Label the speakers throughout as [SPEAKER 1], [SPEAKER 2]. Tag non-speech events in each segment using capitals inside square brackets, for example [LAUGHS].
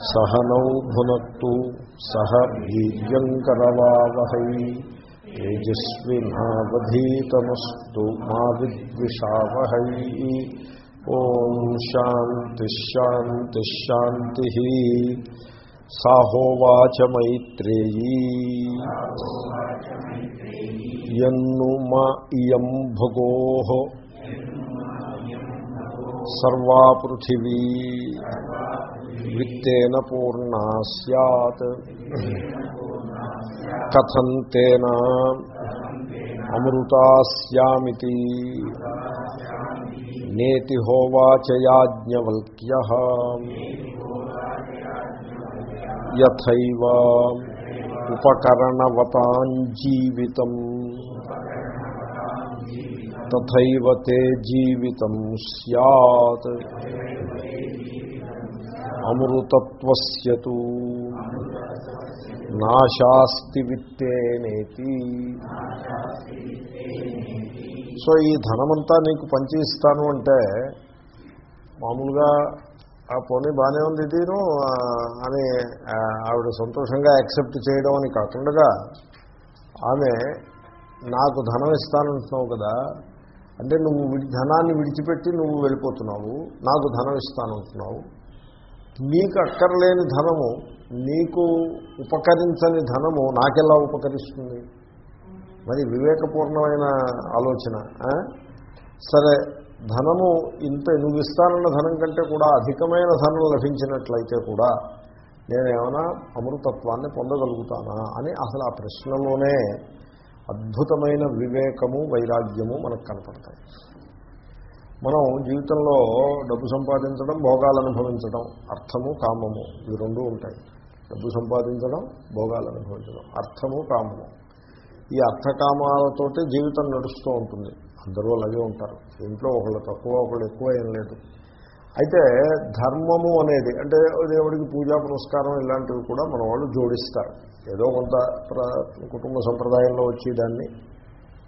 [SPEAKER 1] సహనౌ భునత్తు సహ వీర్యంకరవావహై తేజస్వినావధీతమస్తు మా విద్విషావహై. ఓం శాంతిశాంతిశాంతి సాహోవాచ మైత్రేయీ. యన్ను మా ఇయం భగో. సర్వా విత్తేన పూర్ణా సత్ కథం తేన అమృతాస్యామితి నేతి హోవాచయాజ్ఞవల్క్య. యథైవ ఉపకరణవతాంజీవితం. తథైవ తే జీవితం సత్ అమృతత్వస్యతు నాశాస్తి విత్తేనేతి. సో ఈ ధనమంతా నీకు పంచి ఇస్తాను అంటే మామూలుగా ఆ పోనీ బాగానే ఉంది దీను అని ఆవిడ సంతోషంగా యాక్సెప్ట్ చేయడం అని కాకుండా ఆమె నాకు ధనం ఇస్తానంటున్నావు కదా అంటే నువ్వు ధనాన్ని విడిచిపెట్టి నువ్వు వెళ్ళిపోతున్నావు నాకు ధనం ఇస్తానంటున్నావు. నీకు అక్కర్లేని ధనము నీకు ఉపకరించని ధనము నాకెలా ఉపకరిస్తుంది? మరి వివేకపూర్ణమైన ఆలోచన సరే ధనము ఇంత నువ్వు ఇస్తానన్న ధనం కంటే కూడా అధికమైన ధనం లభించినట్లయితే కూడా నేనేమైనా అమృతత్వాన్ని పొందగలుగుతానా అని అసలు ఆ ప్రశ్నలోనే అద్భుతమైన వివేకము వైరాగ్యము మనకు కనపడతాయి. మనం జీవితంలో డబ్బు సంపాదించడం భోగాలు అనుభవించడం అర్థము కామము ఇవి రెండూ ఉంటాయి. డబ్బు సంపాదించడం భోగాలు అనుభవించడం అర్థము కామము. ఈ అర్థకామాలతోటే జీవితం నడుస్తూ ఉంటుంది. అందరూ అలాగే ఉంటారు. ఇంట్లో ఒకళ్ళు తక్కువ ఒకళ్ళు ఎక్కువ ఏం లేదు. అయితే ధర్మము అనేది అంటే దేవుడికి పూజా పురస్కారం ఇలాంటివి కూడా మన వాళ్ళు జోడిస్తారు. ఏదో కొంత కుటుంబ సంప్రదాయంలో వచ్చి దాన్ని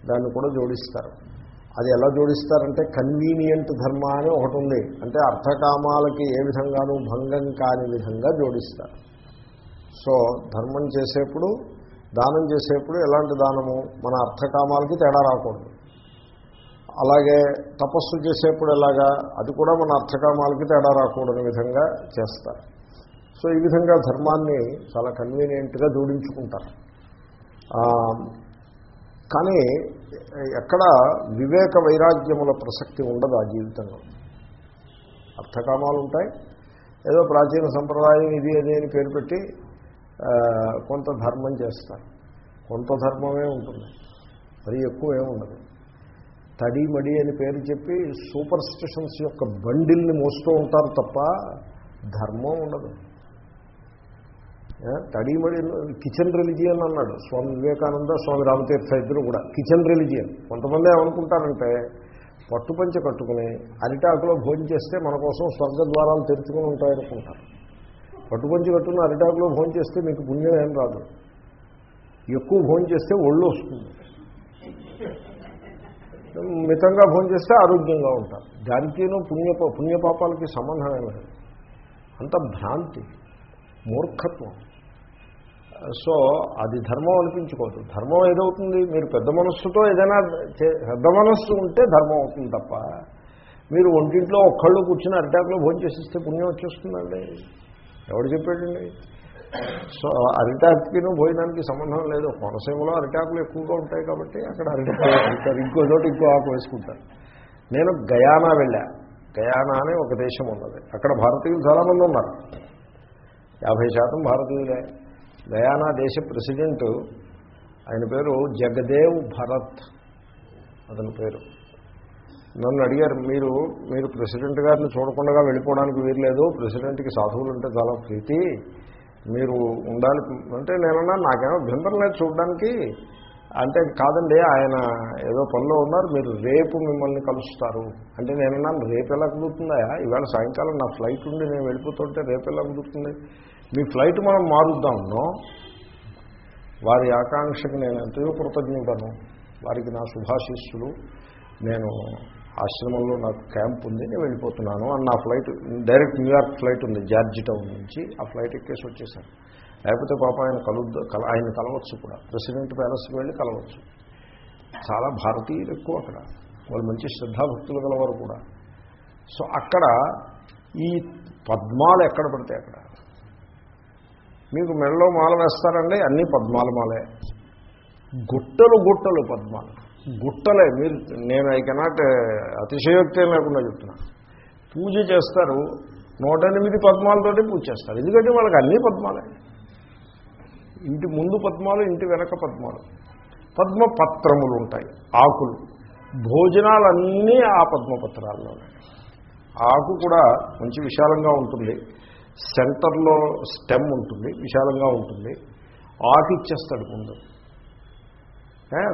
[SPEAKER 1] దాన్ని కూడా జోడిస్తారు. అది ఎలా జోడిస్తారంటే కన్వీనియంట్ ధర్మ అని ఒకటి ఉంది అంటే అర్థకామాలకి ఏ విధంగానూ భంగం కాని విధంగా జోడిస్తారు. సో ధర్మం చేసేప్పుడు దానం చేసేప్పుడు ఎలాంటి దానము? మన అర్థకామాలకి తేడా రాకూడదు. అలాగే తపస్సు చేసేప్పుడు ఎలాగా? అది కూడా మన అర్థకామాలకి తేడా రాకూడని విధంగా చేస్తారు. సో ఈ విధంగా ధర్మాన్ని చాలా కన్వీనియంట్గా జోడించుకుంటారు. కానీ ఎక్కడ వివేక వైరాగ్యముల ప్రసక్తి ఉండదు ఆ జీవితంలో. అర్థకామాలు ఉంటాయి ఏదో ప్రాచీన సంప్రదాయం ఇది అది అని పేరు పెట్టి కొంత ధర్మం చేస్తారు. కొంత ధర్మమే ఉంటుంది. మరి ఎక్కువ ఏముండదు తడి మడి అని పేరు చెప్పి సూపర్ స్టిషన్స్ యొక్క బండిల్ని మోస్తూ ఉంటారు తప్ప ధర్మం ఉండదు. తడిమడి కిచెన్ రిలిజియన్ అన్నాడు. స్వామి వివేకానంద స్వామి రామతీర్థ ఇద్దరు కూడా. Kitchen religion. కొంతమంది ఏమనుకుంటారంటే పట్టుపంచ కట్టుకుని అరిటాకులో భోజనం చేస్తే మన కోసం స్వర్గ ద్వారాలు తెరుచుకుని ఉంటాయనుకుంటారు. పట్టుపంచి కట్టుకుని అరిటాకులో భోజనం చేస్తే మీకు పుణ్యం ఏం రాదు. ఎక్కువ భోజనం చేస్తే ఒళ్ళు వస్తుంది. మితంగా భోజనం చేస్తే ఆరోగ్యంగా ఉంటారు. దానికేనూ పుణ్య పుణ్యపాపాలకి సంబంధం ఏమి అంత భ్రాంతి మూర్ఖత్వం. సో అది ధర్మం అనిపించుకోదు. ధర్మం ఏదవుతుంది? మీరు పెద్ద మనస్సుతో ఏదైనా పెద్ద మనస్సు ఉంటే ధర్మం అవుతుంది తప్ప మీరు ఒంటింట్లో ఒక్కళ్ళు కూర్చుని అరిటాకులో భోజనం చేసిస్తే పుణ్యం వచ్చేస్తుందండి. ఎవడు చెప్పాడండి? సో అరిటాకుకిను భోజనానికి సంబంధం లేదు. కోనసీమలో అరిటాకులు ఎక్కువగా ఉంటాయి కాబట్టి అక్కడ అరిటాకు ఇంకో చోట ఇంకో ఆకు వేసుకుంటారు. నేను గయానా వెళ్ళా. గయానా అనే ఒక దేశం ఉన్నది. అక్కడ భారతీయులు చాలామంది ఉన్నారు. యాభై శాతం భారతీయులే. గయానా దేశ ప్రెసిడెంట్ ఆయన పేరు జగదేవ్ భరత్ అతని పేరు. నన్ను అడిగారు మీరు మీరు ప్రెసిడెంట్ గారిని చూడకుండా వెళ్ళిపోవడానికి వీరలేదు ప్రెసిడెంట్కి సాధువులు అంటే చాలా ప్రీతి మీరు ఉండాలి అంటే నేనన్నా నాకేమో అభ్యంతరం లేదు చూడడానికి. అంటే కాదండి ఆయన ఏదో పనిలో ఉన్నారు మీరు రేపు మిమ్మల్ని కలుస్తారు. అంటే నేనన్నా రేపు ఎలా కుదురుతుందా? ఇవాళ సాయంకాలం నా ఫ్లైట్ ఉండి నేను వెళ్ళిపోతుంటే రేపు ఎలా కుదురుతుంది? మీ ఫ్లైట్ మనం మారుద్దాము వారి ఆకాంక్షకి నేను ఎంతో కృతజ్ఞుడను. వారికి నా శుభాశీస్సులు. నేను ఆశ్రమంలో నాకు క్యాంప్ ఉంది నేను వెళ్ళిపోతున్నాను అని నా flight direct New York flight ఉంది జార్జి టౌన్ నుంచి ఆ ఫ్లైట్ ఎక్కేసి వచ్చేసాను. లేకపోతే పాప ఆయన కలుద్ద కల ఆయన కలవచ్చు కూడా. ప్రెసిడెంట్ ప్యాలెస్కి వెళ్ళి కలవచ్చు. చాలా భారతీయులు ఎక్కువ అక్కడ. వాళ్ళు మంచి శ్రద్ధాభక్తులు గలవారు కూడా. సో అక్కడ ఈ పద్మాలు ఎక్కడ పడితే అక్కడ మీకు మెడలో మాల వేస్తారండి అన్నీ పద్మాల మాలే. గుట్టలు గుట్టలు పద్మాలు. గుట్టలే మీరు నేను ఐ కెనాట్ అతిశయోక్తి లేకుండా చెప్తున్నా. పూజ చేస్తారు నూట ఎనిమిది పద్మాలతోటి పూజ చేస్తారు. ఎందుకంటే వాళ్ళకి అన్ని పద్మాలే. ఇంటి ముందు పద్మాలు ఇంటి వెనక పద్మాలు. పద్మ పత్రములు ఉంటాయి ఆకులు. భోజనాలన్నీ ఆ పద్మపత్రాల్లోనే. ఆకు కూడా మంచి విశాలంగా ఉంటుంది. సెంటర్లో స్టెమ్ ఉంటుంది విశాలంగా ఉంటుంది. ఆకు ఇచ్చేస్తాడు ముందు.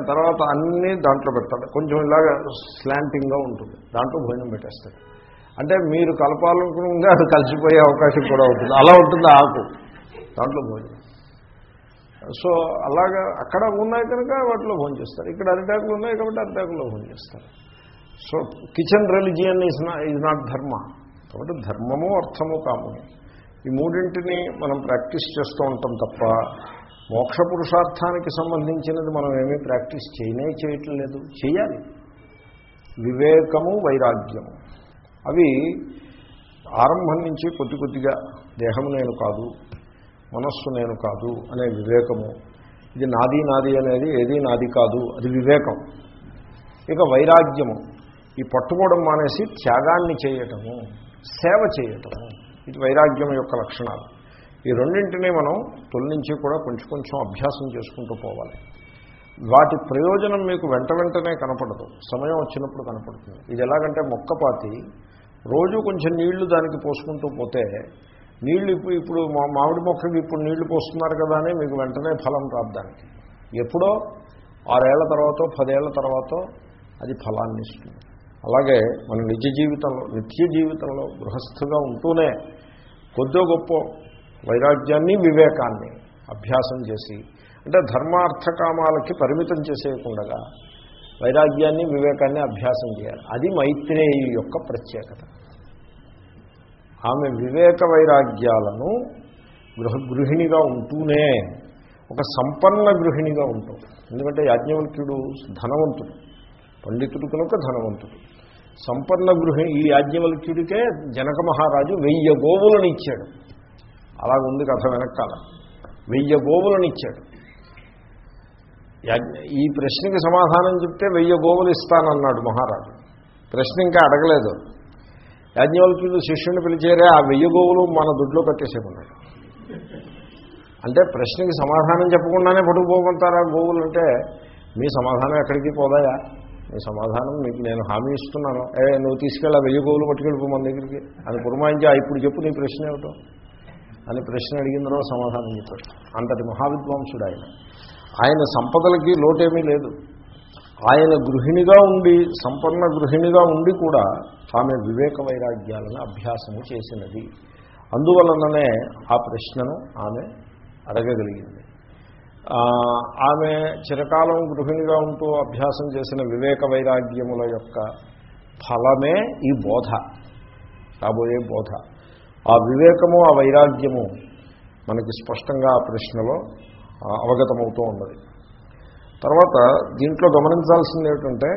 [SPEAKER 1] తర్వాత అన్నీ దాంట్లో పెడతాడు. కొంచెం ఇలాగ స్లాంటింగ్గా ఉంటుంది. దాంట్లో భోజనం పెట్టేస్తాడు. అంటే మీరు కలపాలనుకున్నా అది కలిసిపోయే అవకాశం కూడా ఉంటుంది. అలా ఉంటుంది ఆకు. దాంట్లో భోజనం. సో అలాగా అక్కడ ఉన్నాయి కనుక వాటిలో భోజనం చేస్తారు. ఇక్కడ అరిటాకులు ఉన్నాయి కాబట్టి అరిటాకుల్లో భోజనం చేస్తారు. సో కిచెన్ రిలిజియన్ ఈజ్ నా ఈజ్ నాట్ ధర్మ కాబట్టి ధర్మము అర్థము కామము. ఈ మూడింటిని మనం ప్రాక్టీస్ చేస్తూ ఉంటాం తప్ప మోక్ష పురుషార్థానికి సంబంధించినది మనం ఏమీ ప్రాక్టీస్ చేయనే చేయటం లేదు. చేయాలి. వివేకము వైరాగ్యము. అవి ఆరంభం నుంచి కొద్ది కొద్దిగా దేహము నేను కాదు మనస్సు నేను కాదు అనే వివేకము. ఇది నాది నాది అనేది ఏది నాది కాదు అది వివేకం. ఇక వైరాగ్యము. ఈ పట్టుకోవడం మానేసి త్యాగాన్ని చేయటము సేవ చేయటము. ఇది వైరాగ్యం యొక్క లక్షణాలు. ఈ రెండింటినీ మనం తొలి నుంచి కూడా కొంచెం కొంచెం అభ్యాసం చేసుకుంటూ పోవాలి. వాటి ప్రయోజనం మీకు వెంట వెంటనే కనపడదు. సమయం వచ్చినప్పుడు కనపడుతుంది. ఇది ఎలాగంటే మొక్కపాతి రోజు కొంచెం నీళ్ళు దానికి పోసుకుంటూ పోతే నీళ్ళు ఇప్పుడు ఇప్పుడు మా మామిడి మొక్కకి ఇప్పుడు నీళ్ళు పోస్తున్నారు కదా అని మీకు వెంటనే ఫలం రాదు దానికి. ఎప్పుడో? ఆరేళ్ళ తర్వాత పదేళ్ళ తర్వాత అది ఫలాన్ని ఇస్తుంది. అలాగే మన నిజ జీవితంలో నిత్య జీవితంలో గృహస్థుగా ఉంటూనే కొద్దో గొప్ప వైరాగ్యాన్ని వివేకాన్ని అభ్యాసం చేసి అంటే ధర్మార్థకామాలకి పరిమితం చేసేయకుండా వైరాగ్యాన్ని వివేకాన్ని అభ్యాసం చేయాలి. అది మైత్రేయు యొక్క ప్రత్యేకత. ఆమె వివేక వైరాగ్యాలను గృహ గృహిణిగా ఉంటూనే ఒక సంపన్న గృహిణిగా ఉంటుంది. ఎందుకంటే యాజ్ఞవల్క్యుడు ధనవంతుడు. పండితుడు కనుక ధనవంతుడు. సంపన్న గృహి ఈ యాజ్ఞవల్క్యుడికే జనక మహారాజు వెయ్యి గోవులను ఇచ్చాడు అలాగుంది కథ వెనకాల వెయ్యి గోవులను ఇచ్చాడు ఈ ప్రశ్నకి సమాధానం చెప్తే వెయ్యి గోవులు ఇస్తానన్నాడు మహారాజు. ప్రశ్న ఇంకా అడగలేదు యాజ్ఞవల్క్యుడు శిష్యుని పిలిచేరే ఆ వెయ్యి గోవులు మన దుడ్లో కట్టేసేకున్నాడు అంటే ప్రశ్నకి సమాధానం చెప్పకుండానే పట్టుకుపోకుంటారా గోవులు అంటే మీ సమాధానం ఎక్కడికి పోదాయా? మీ సమాధానం మీకు నేను హామీ ఇస్తున్నాను. ఏ నువ్వు తీసుకెళ్ళా వెయ్యి గోవులు పట్టుకెళ్ళిపో మన దగ్గరికి. అని పురమాయించి ఇప్పుడు చెప్పు నీ ప్రశ్న ఏమిటో. అని ప్రశ్న అడిగిందరో సమాధానం చెప్పాడు. అంతటి మహావిద్వాంసుడు ఆయన ఆయన సంపదలకి లోటేమీ లేదు. ఆయన గృహిణిగా ఉండి సంపన్న గృహిణిగా ఉండి కూడా ఆమె వివేక వైరాగ్యాలను అభ్యాసము చేసినది. అందువలననే ఆ ప్రశ్నను ఆమె అడగగలిగింది. ఆమె చిరకాలం గృహిణిగా ఉంటూ అభ్యాసం చేసిన వివేక వైరాగ్యముల యొక్క ఫలమే ఈ బోధ రాబోయే బోధ. ఆ వివేకము ఆ వైరాగ్యము మనకి స్పష్టంగా ఆ ప్రశ్నలో అవగతమవుతూ ఉన్నది. తర్వాత దీంట్లో గమనించాల్సింది ఏమిటంటే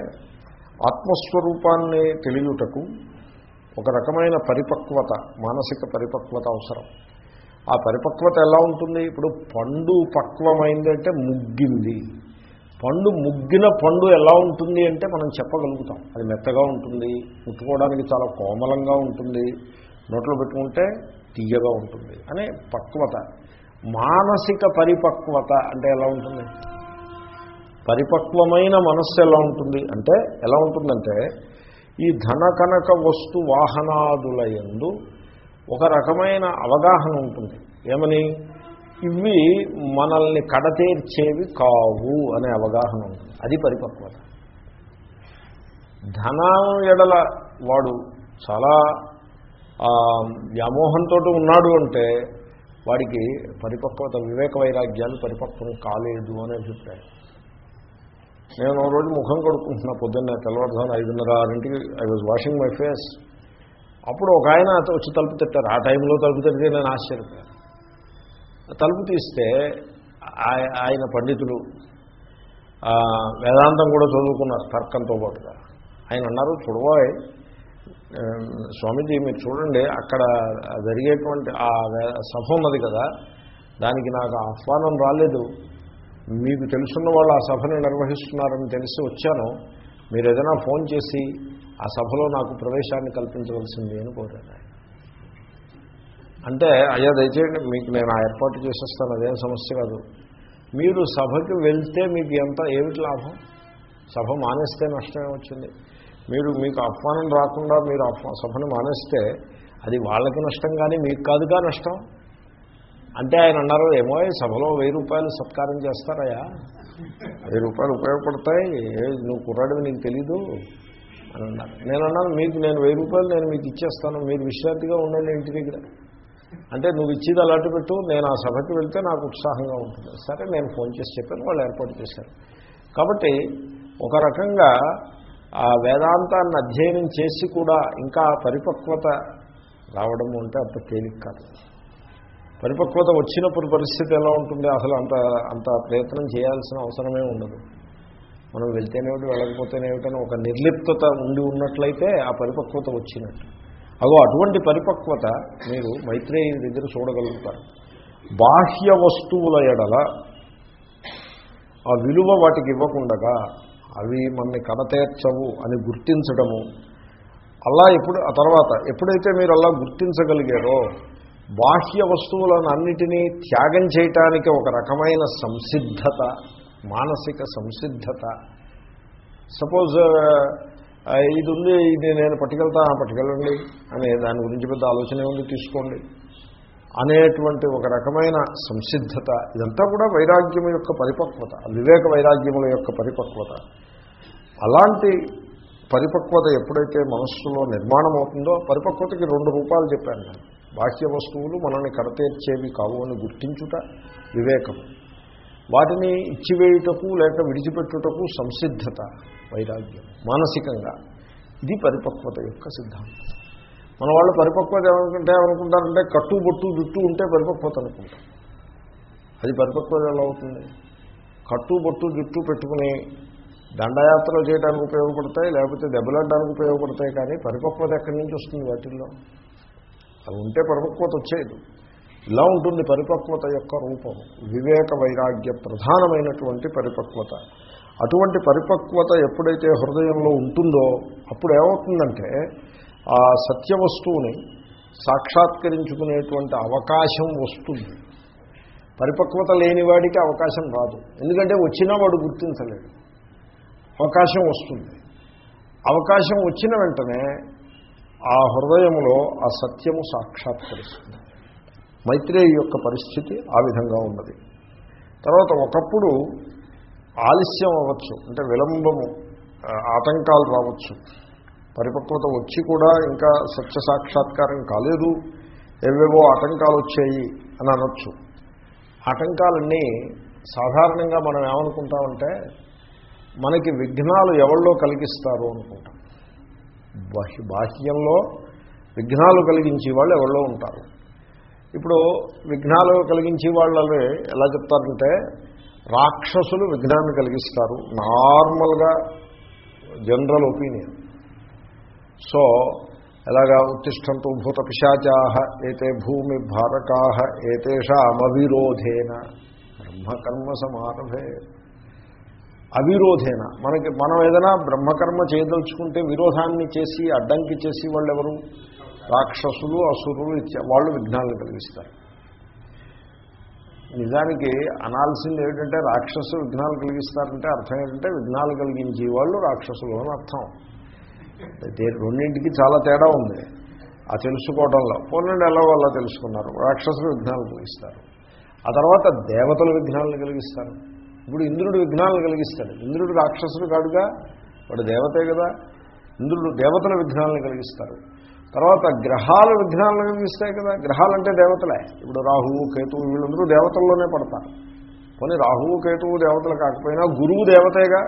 [SPEAKER 1] ఆత్మస్వరూపాన్ని తెలియుటకు ఒక రకమైన పరిపక్వత మానసిక పరిపక్వత అవసరం. ఆ పరిపక్వత ఎలా ఉంటుంది? ఇప్పుడు పండు పక్వమైందంటే ముగ్గింది. పండు ముగ్గిన పండు ఎలా ఉంటుంది అంటే మనం చెప్పగలుగుతాం. అది మెత్తగా ఉంటుంది ముట్టుకోవడానికి చాలా కోమలంగా ఉంటుంది నోట్లో పెట్టుకుంటే తీయగా ఉంటుంది అనే పక్వత. మానసిక పరిపక్వత అంటే ఎలా ఉంటుంది? పరిపక్వమైన మనస్సు ఎలా ఉంటుంది? అంటే ఎలా ఉంటుందంటే ఈ ధన కనక వస్తు వాహనాదుల ఎందు ఒక రకమైన అవగాహన ఉంటుంది. ఏమని? ఇవి మనల్ని కడతేర్చేవి కావు అనే అవగాహన ఉంటుంది. అది పరిపక్వత. ధనం ఎడల వాడు చాలా వ్యామోహంతో ఉన్నాడు అంటే వాడికి పరిపక్వత వివేక వైరాగ్యాలు పరిపక్వం కాలేదు అనే అభిప్రాయం. నేను ఒక రోజు ముఖం కొడుకుంటున్నా పొద్దున్న తెల్లవారుజాను ఐదున్నర ఆరింటికి I was washing my face అప్పుడు ఒక ఆయన వచ్చి తలుపు తిట్టారు. ఆ టైంలో తలుపు తట్టితే నేను ఆశ్చర్యపోయాను తలుపు తీస్తే ఆయ- ఆయన పండితులు వేదాంతం కూడా చదువుకున్నారు తర్కంతో పాటుగా. ఆయన అన్నారు చూడబోయ్ స్వామీజీ మీరు చూడండి అక్కడ జరిగేటువంటి ఆ సభ ఉన్నది కదా దానికి నాకు ఆహ్వానం రాలేదు. మీకు తెలుసున్న వాళ్ళు ఆ సభని నిర్వహిస్తున్నారని తెలిసి వచ్చాను. మీరు ఏదైనా ఫోన్ చేసి ఆ సభలో నాకు ప్రవేశాన్ని కల్పించవలసింది అని కోరాను ఆయన. అంటే అయ్యా దయచేయండి మీకు నేను ఆ ఏర్పాటు చేసేస్తాను అదేం సమస్య కాదు. మీరు సభకి వెళ్తే మీకు ఎంత ఏమిటి లాభం? సభ మానేస్తే నష్టమే వచ్చింది. మీరు మీకు ఆహ్వానం రాకుండా మీరు సభను మానేస్తే అది వాళ్ళకి నష్టం కానీ మీకు కాదుగా నష్టం? అంటే ఆయన అన్నారు ఏమో సభలో వెయ్యి రూపాయలు సత్కారం చేస్తారయ్యా. [LAUGHS] వెయ్యి రూపాయలు ఉపయోగపడతాయి నువ్వు కుర్రాడివి నీకు తెలీదు. అని అన్నారు. నేను అన్నాను మీకు నేను వెయ్యి రూపాయలు నేను మీకు ఇచ్చేస్తాను మీరు విశ్రాంతిగా ఉండండి ఇంటి దగ్గర. అంటే నువ్వు ఇచ్చేది అలాంటి పెట్టు నేను ఆ సభకి వెళ్తే నాకు ఉత్సాహంగా ఉంటుంది. సరే నేను ఫోన్ చేసి చెప్పాను వాళ్ళు ఏర్పాటు చేశారు. కాబట్టి ఒక రకంగా ఆ వేదాంతాన్ని అధ్యయనం చేసి కూడా ఇంకా పరిపక్వత రావడం అంటే అంత తేలిక కాదు. పరిపక్వత వచ్చినప్పుడు పరిస్థితి ఎలా ఉంటుంది? అసలు అంత అంత ప్రయత్నం చేయాల్సిన అవసరమే ఉండదు. మనం వెళ్తేనేమిటి వెళ్ళకపోతేనేమిటని ఒక నిర్లిప్తత ఉండి ఉన్నట్లయితే ఆ పరిపక్వత వచ్చినట్టు. అగో అటువంటి పరిపక్వత మీరు మైత్రేయ దగ్గర చూడగలుగుతారు. బాహ్య వస్తువుల ఎడల ఆ విలువ వాటికి ఇవ్వకుండగా అవి మనని కనతేర్చవు అని గుర్తించడము. అలా ఎప్పుడు ఆ తర్వాత ఎప్పుడైతే మీరు అలా గుర్తించగలిగారో బాహ్య వస్తువులను అన్నిటినీ త్యాగం చేయటానికి ఒక రకమైన సంసిద్ధత మానసిక సంసిద్ధత. సపోజ్ ఇది ఉంది ఇది నేను పట్టుకెళ్తా ఆ, పట్టుకెళ్ళండి అనే దాని గురించి పెద్ద ఆలోచన ఉంది తీసుకోండి. అనేటువంటి ఒక రకమైన సంసిద్ధత. ఇదంతా కూడా వైరాగ్యం యొక్క పరిపక్వత వివేక వైరాగ్యముల యొక్క పరిపక్వత. అలాంటి పరిపక్వత ఎప్పుడైతే మనస్సులో నిర్మాణం అవుతుందో పరిపక్వతకి రెండు రూపాలు చెప్పాను నేను. బాహ్య వస్తువులు మనల్ని కరతేర్చేవి కావు అని గుర్తించుట వివేకం వాటిని ఇచ్చివేయుటకు లేక విడిచిపెట్టుటకు సంసిద్ధత వైరాగ్యం మానసికంగా. ఇది పరిపక్వత యొక్క సిద్ధాంతం. మన వాళ్ళు పరిపక్వత ఏమనుకుంటే ఏమనుకుంటారంటే కట్టు బొట్టు జుట్టు ఉంటే పరిపక్వత అనుకుంటారు. అది పరిపక్వత ఎలా అవుతుంది? కట్టు బొట్టు జుట్టు పెట్టుకుని దండయాత్రలు చేయడానికి ఉపయోగపడతాయి లేకపోతే దెబ్బలాడడానికి ఉపయోగపడతాయి కానీ పరిపక్వత ఎక్కడి నుంచి వస్తుంది వాటిల్లో? అవి ఉంటే పరిపక్వత వచ్చేది. ఇలా ఉంటుంది పరిపక్వత యొక్క రూపం. వివేక వైరాగ్య ప్రధానమైనటువంటి పరిపక్వత. అటువంటి పరిపక్వత ఎప్పుడైతే హృదయంలో ఉంటుందో అప్పుడు ఏమవుతుందంటే ఆ సత్య వస్తువుని సాక్షాత్కరించుకునేటువంటి అవకాశం వస్తుంది. పరిపక్వత లేని వాడికి అవకాశం రాదు. ఎందుకంటే వచ్చినా వాడు గుర్తించలేడు. అవకాశం వస్తుంది. అవకాశం వచ్చిన వెంటనే ఆ హృదయంలో ఆ సత్యము సాక్షాత్కరిస్తుంది. మైత్రేయ యొక్క పరిస్థితి ఆ విధంగా ఉన్నది. తర్వాత ఒకప్పుడు ఆలస్యం అవ్వచ్చు అంటే విలంబము ఆటంకాలు రావచ్చు. పరిపక్వత వచ్చి కూడా ఇంకా సత్య సాక్షాత్కారం కాలేదు ఏవేవో ఆటంకాలు వచ్చాయి అని అనొచ్చు. ఆటంకాలన్నీ సాధారణంగా మనం ఏమనుకుంటామంటే మనకి విఘ్నాలు ఎవరిలో కలిగిస్తారు అనుకుంటాం. బాహ్య బాహ్యంలో విఘ్నాలు కలిగించే వాళ్ళు ఎవరిలో ఉంటారు. ఇప్పుడు విఘ్నాలు కలిగించే వాళ్ళని ఎలా చెప్తారంటే రాక్షసులు విఘ్నాన్ని కలిగిస్తారు. నార్మల్గా జనరల్ ఒపీనియన్. సో ఎలాగా ఉత్తిష్టంతో భూత పిశాచా ఏతే భూమి భారకా ఏతేషామవిరోధేన బ్రహ్మకర్మ సమారభే. అవిరోధేన. మనకి మనం ఏదైనా బ్రహ్మకర్మ చేయదలుచుకుంటే విరోధాన్ని చేసి అడ్డంకి చేసి వాళ్ళు ఎవరు రాక్షసులు అసురులు ఇచ్చే వాళ్ళు విఘ్నాలను కలిగిస్తారు. నిజానికి అనాల్సింది ఏమిటంటే రాక్షసు విఘ్నాలు కలిగిస్తారంటే అర్థం ఏంటంటే విఘ్నాలు కలిగించే వాళ్ళు రాక్షసులు అని అర్థం. రెండింటికి చాలా తేడా ఉంది. ఆ తెలుసుకోవడంలో పోలండి ఎలా వాళ్ళ తెలుసుకున్నారు. రాక్షసులు విఘ్నాలు కలిగిస్తారు. ఆ తర్వాత దేవతల విఘ్నాలను కలిగిస్తారు. ఇప్పుడు ఇంద్రుడు విఘ్నాలను కలిగిస్తాడు. ఇంద్రుడు రాక్షసుడు కాడుగా వాడు దేవతే కదా. ఇంద్రుడు దేవతల విఘ్నాలను కలిగిస్తారు. తర్వాత గ్రహాల విఘ్నాలను కలిగిస్తాయి కదా. గ్రహాలంటే దేవతలే. ఇప్పుడు రాహువు కేతువు వీళ్ళందరూ దేవతల్లోనే పడతారు. కొన్ని రాహువు కేతువు దేవతలు కాకపోయినా గురువు దేవతేగా?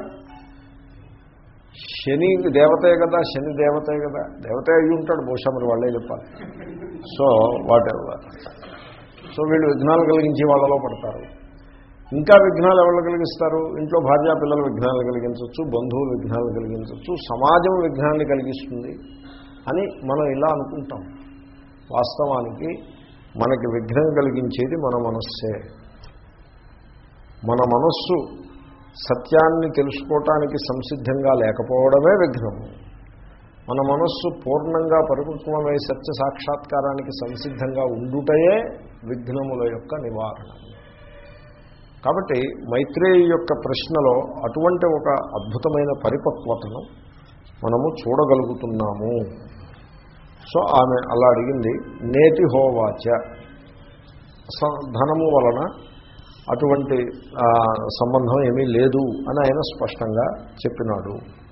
[SPEAKER 1] శని దేవతే కదా శని దేవతే కదా. దేవతే అయ్యి ఉంటాడు బహుశా మరి వాళ్ళే చెప్పాలి. సో వాట్ ఎవర్ సో వీళ్ళు విఘ్నాలు కలిగించి వాళ్ళలో పడతారు. ఇంకా విఘ్నాలు ఎవరు కలిగిస్తారు? ఇంట్లో భార్యా పిల్లల విఘ్నాలు కలిగించవచ్చు బంధువులు విఘ్నాలు కలిగించవచ్చు సమాజం విఘ్నాన్ని కలిగిస్తుంది. అని మనం ఇలా అనుకుంటాం. వాస్తవానికి మనకి విఘ్నం కలిగించేది మన మనస్సే. మన మనస్సు సత్యాన్ని తెలుసుకోవటానికి సంసిద్ధంగా లేకపోవడమే విఘ్నము మన మనస్సు పూర్ణంగా పరిపక్వమై సత్య సాక్షాత్కారానికి సంసిద్ధంగా ఉండుటయే విఘ్నముల యొక్క నివారణ. కాబట్టి మైత్రేయి యొక్క ప్రశ్నలో అటువంటి ఒక అద్భుతమైన పరిపక్వతను మనము చూడగలుగుతున్నాము. సో ఆమె అలా అడిగింది నేతి హోవాచ. స- ధనము వలన అటువంటి సంబంధం ఏమీ లేదు అని ఆయన స్పష్టంగా చెప్పినాడు.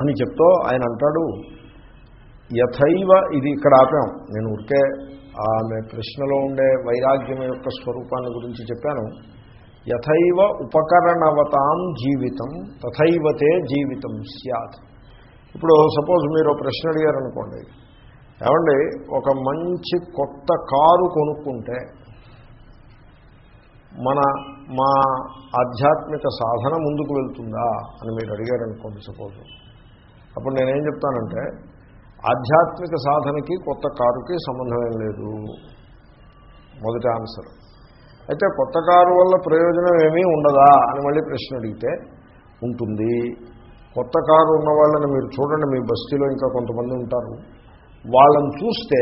[SPEAKER 1] అని చెప్తూ ఆయన అంటాడు యథైవ ఇది ఇక్కడ ఆపాం. నేను ఊరికే ఆమె ప్రశ్నలో ఉండే వైరాగ్యం యొక్క స్వరూపాన్ని గురించి చెప్పాను. యథైవ ఉపకరణవతాం జీవితం తథైవతే జీవితం స్యాత్. ఇప్పుడు సపోజ్ మీరు ప్రశ్న అడిగారనుకోండి. ఏమండి ఒక మంచి కొత్త కారు కొనుక్కుంటే మన మా ఆధ్యాత్మిక సాధన ముందుకు వెళ్తుందా అని మీరు అడిగారనుకోండి సపోజ్. అప్పుడు నేనేం చెప్తానంటే ఆధ్యాత్మిక సాధనకి కొత్త కారుకి సంబంధం లేదు. మొదటి ఆన్సర్. అయితే కొత్త కారు వల్ల ప్రయోజనం ఏమీ ఉండదా అని మళ్ళీ ప్రశ్న అడిగితే ఉంటుంది. కొత్త కారు ఉన్న వాళ్ళని మీరు చూడండి మీ బస్తీలో ఇంకా కొంతమంది ఉంటారు. వాళ్ళని చూస్తే